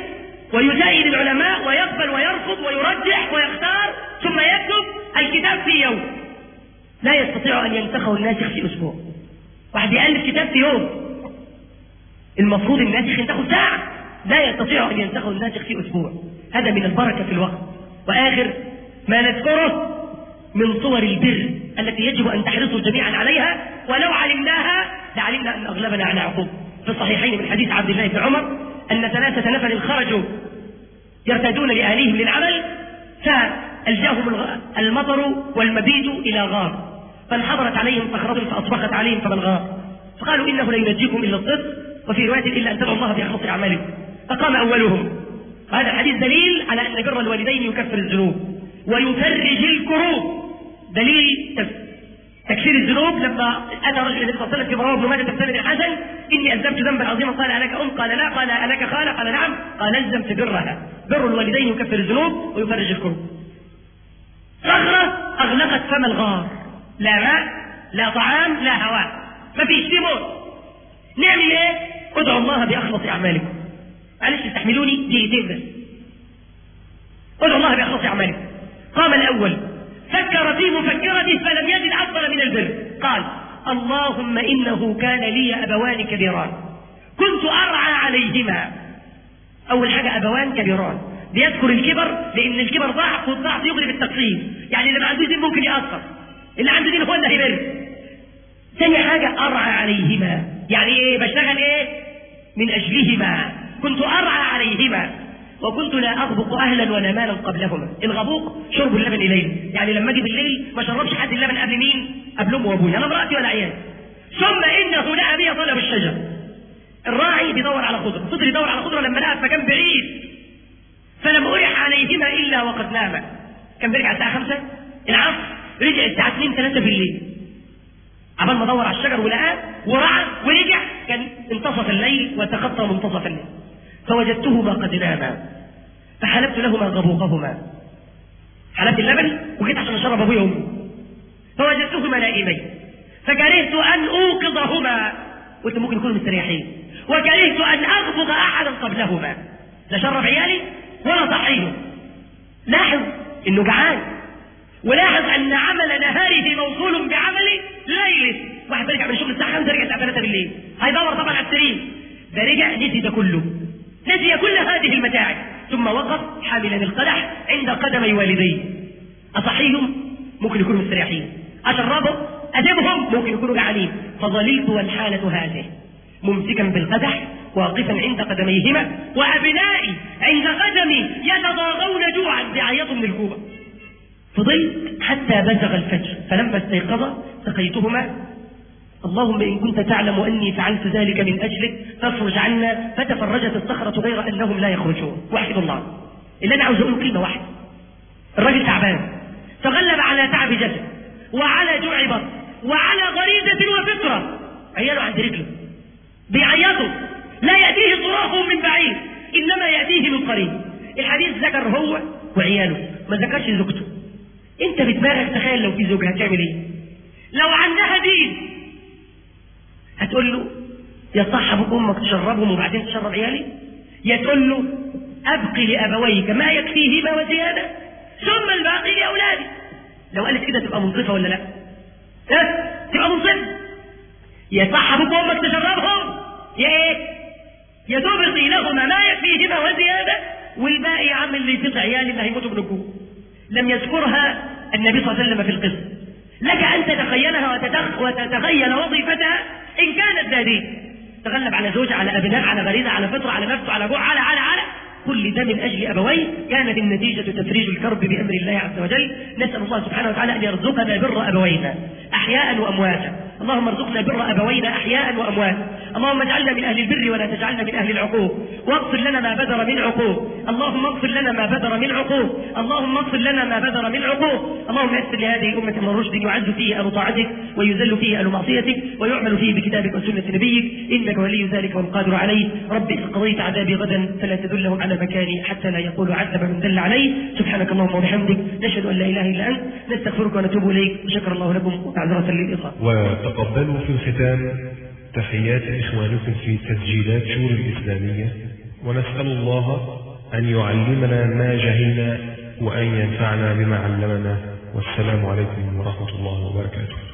ويسائل العلماء ويقبل ويرفض ويرجح ويختار ثم يكتب الكتاب في يوم. لا يستطيع أن ينسخه الناسخ في أسبوع. واحد يألف كتاب في يوم. المفروض الناسخ تاخد ساعة. لا يستطيع أن ينسخه الناسخ في أسبوع. هذا من البركة في الوقت. وآخر ما نذكره من صور البر التي يجب أن تحرصوا جميعا عليها. ولو علمناها لعلمنا أن أغلبنا على عقوب. في الصحيحين من حديث عبد الله بن عمر أن ثلاثة نفر خرجوا يرتدون لأهليهم للعمل فألجأهم المطر والمبيت إلى غار فانحضرت عليهم صخرة فأصبحت عليهم فما الغار. فقالوا إنه لا ينجيكم إلا الصدق وفي رواية إلا أن تدعوا الله بأخلص أعمالكم. فقام أولهم. هذا الحديث دليل على أن بر الوالدين يكفر الذنوب ويفرج الكروب. دليل تكفير الذنوب لما أتى رجل النبي صلى الله عليه وسلم في ماجه بسند الحسن إني اذنبت ذنبا عظيما. قال ألك أم؟ قال لا. قال ألك خالة؟ قال نعم. قال الزم برها. بر الوالدين يكفر الذنوب ويفرج الكروب صخرة أغلقت فم الغار. لا ماء لا طعام لا هواء. ما فيش في موت. نعمل إيه؟ ادعوا الله بأخلص أعمالكم. معلش استحملوني دقيقتين بس. ادعوا الله بأخلص أعمالكم. قام الأول. فكر في مفكرته فلم يجد أفضل من البر. قال اللهم إنه كان لي أبوان كبيران. كنت أرعى عليهما. أول حاجة أبوان كبيران. بيذكر الكبر لأن الكبر ضعف والضعف يغلب التقصير. يعني اللي ما عنده دين ممكن يأثر. اللي عنده دين هو اللي هيبر. ثاني حاجة أرعى عليهما. يعني إيه؟ بشتغل إيه؟ من أجلهما. كنت أرعى عليهما. وكنت لا أغبق أهلا ولا مالا قبلهما. الغبوق شرب اللبن إليه يعني لما أجي بالليل ما شربش حد اللبن قبل مين؟ قبل أمي وأبوي أنا امرأتي ولا عيال. ثم إنه لقى بي طلب الشجر. الراعي بيدور على خضرة فضل يدور على خضرة لما لقى فكان بعيد. فلم أرح عليهما إلا وقد نام. كان بيرجع الساعة 5 العصر رجع الساعة 2 3 بالليل عمال ما دور على الشجر ولقاه ورعى ورجع. كان انتصف الليل وتخطى منتصف الليل. فوجدتهما قد ناما فحلبت لهما غبوقهما حلبت اللبن وجيت عشان اشرب ابويا وامي فوجدتهما نائمين. فكرهت أن أوقظهما. قلت ممكن يكونوا مستريحين. وكرهت أن اغبغ أحدا قبلهما. لا شرب عيالي ولا صحيهم لاحظ إنه جعان. ولاحظ أن عمل نهاره موصول بعمل ليله واحد بيرجع من الشغل الساعة 5 رجع الساعة 3 بالليل. هيدور طبعا على السرير. ده رجع نسي ده كله. نسي كل هذه المتاعب. ثم وقف حاملا القدح عند قدمي والديه أصحيهم؟ ممكن يكونوا مستريحين. أشربهم؟ أدبهم ممكن يكونوا جعانين. فظللت والحالة هذه. ممسكا بالقدح واقفا عند قدميهما وأبنائي عند قدمي يتضاغون جوعا بعيط من الجوع فضلت حتى بزغ الفجر. فلما استيقظ سقيتهما اللهم إن كنت تعلم أني فعلت ذلك من أجلك فافرج عنا فتفرجت الصخرة غير أنهم لا يخرجون. وحد الله. اللي أنا عاوز أقول كلمة واحدة. الراجل تعبان. تغلب على تعب جسد وعلى جوع بطن وعلى غريزة وفطرة. عياله عند رجله. بيعيطوا لا يأتيه صراخ من بعيد. إنما يأتيه من قريب. الحديث ذكر هو وعياله. ما ذكرش زوجته. انت بدماغك تخيل لو في زوجها هتعمل إيه؟ لو عندها دين. هتقول له يا صح أبوك وامك تشربهم وبعدين تشرب عيالي؟ يا تقول له أبقي لأبويك ما يكفيهما وزياده ثم الباقي لأولادي. لو قالت كده تبقى منصفة ولا لأ؟ ها؟ تبقى منصفة. يا صح أبوك وامك تشربهم. يا إيه؟ يا تبقي لهما ما يكفيهما وزياده والباقي يا عم اللي يطيق عيالي اللي هيموتوا من لم يذكرها النبي صلى الله عليه وسلم في القصة. لك أن تتخيلها وتتخ وتتخيل وظيفتها إن كانت ذاتية تغلب على زوج على أبناء على غريزة على فطرة على نفس على جوع على على على. كل ده من أجل أبوين كانت النتيجة تفريج الكرب بأمر الله عز وجل. نسأل الله سبحانه وتعالى أن يرزقنا بر أبوينا أحياء وأمواتا. اللهم ارزقنا بر أبوينا أحياء وأمواتا اللهم اجعلنا من أهل البر ولا تجعلنا من أهل العقوق واغفر لنا ما بدر من عقوق اللهم اغفر لنا ما بدر من عقوق اللهم اغفر لنا ما بدر من عقوق اللهم يسر لهذه الأمة من رشد يعز فيه أهل طاعتك ويذل فيه أهل معصيتك ويعمل فيه بكتابك وسنة نبيك. إنك ولي ذلك والقادر عليه. ربي إن قضيت عذابي غدا فلا تدلهم على مكاني حتى لا يقول عذب من دل عليه سبحانك اللهم وبحمدك. نشهد أن لا إله إلا أنت. نستغفرك ونتوب إليك. وشكر الله لكم. ومعذرة للإصابة وتقبلوا في الختام. تحيات إخوانكم في تسجيلات شور الإسلامية. ونسأل الله أن يعلمنا ما جهلنا وأن ينفعنا بما علمنا. والسلام عليكم ورحمة الله وبركاته.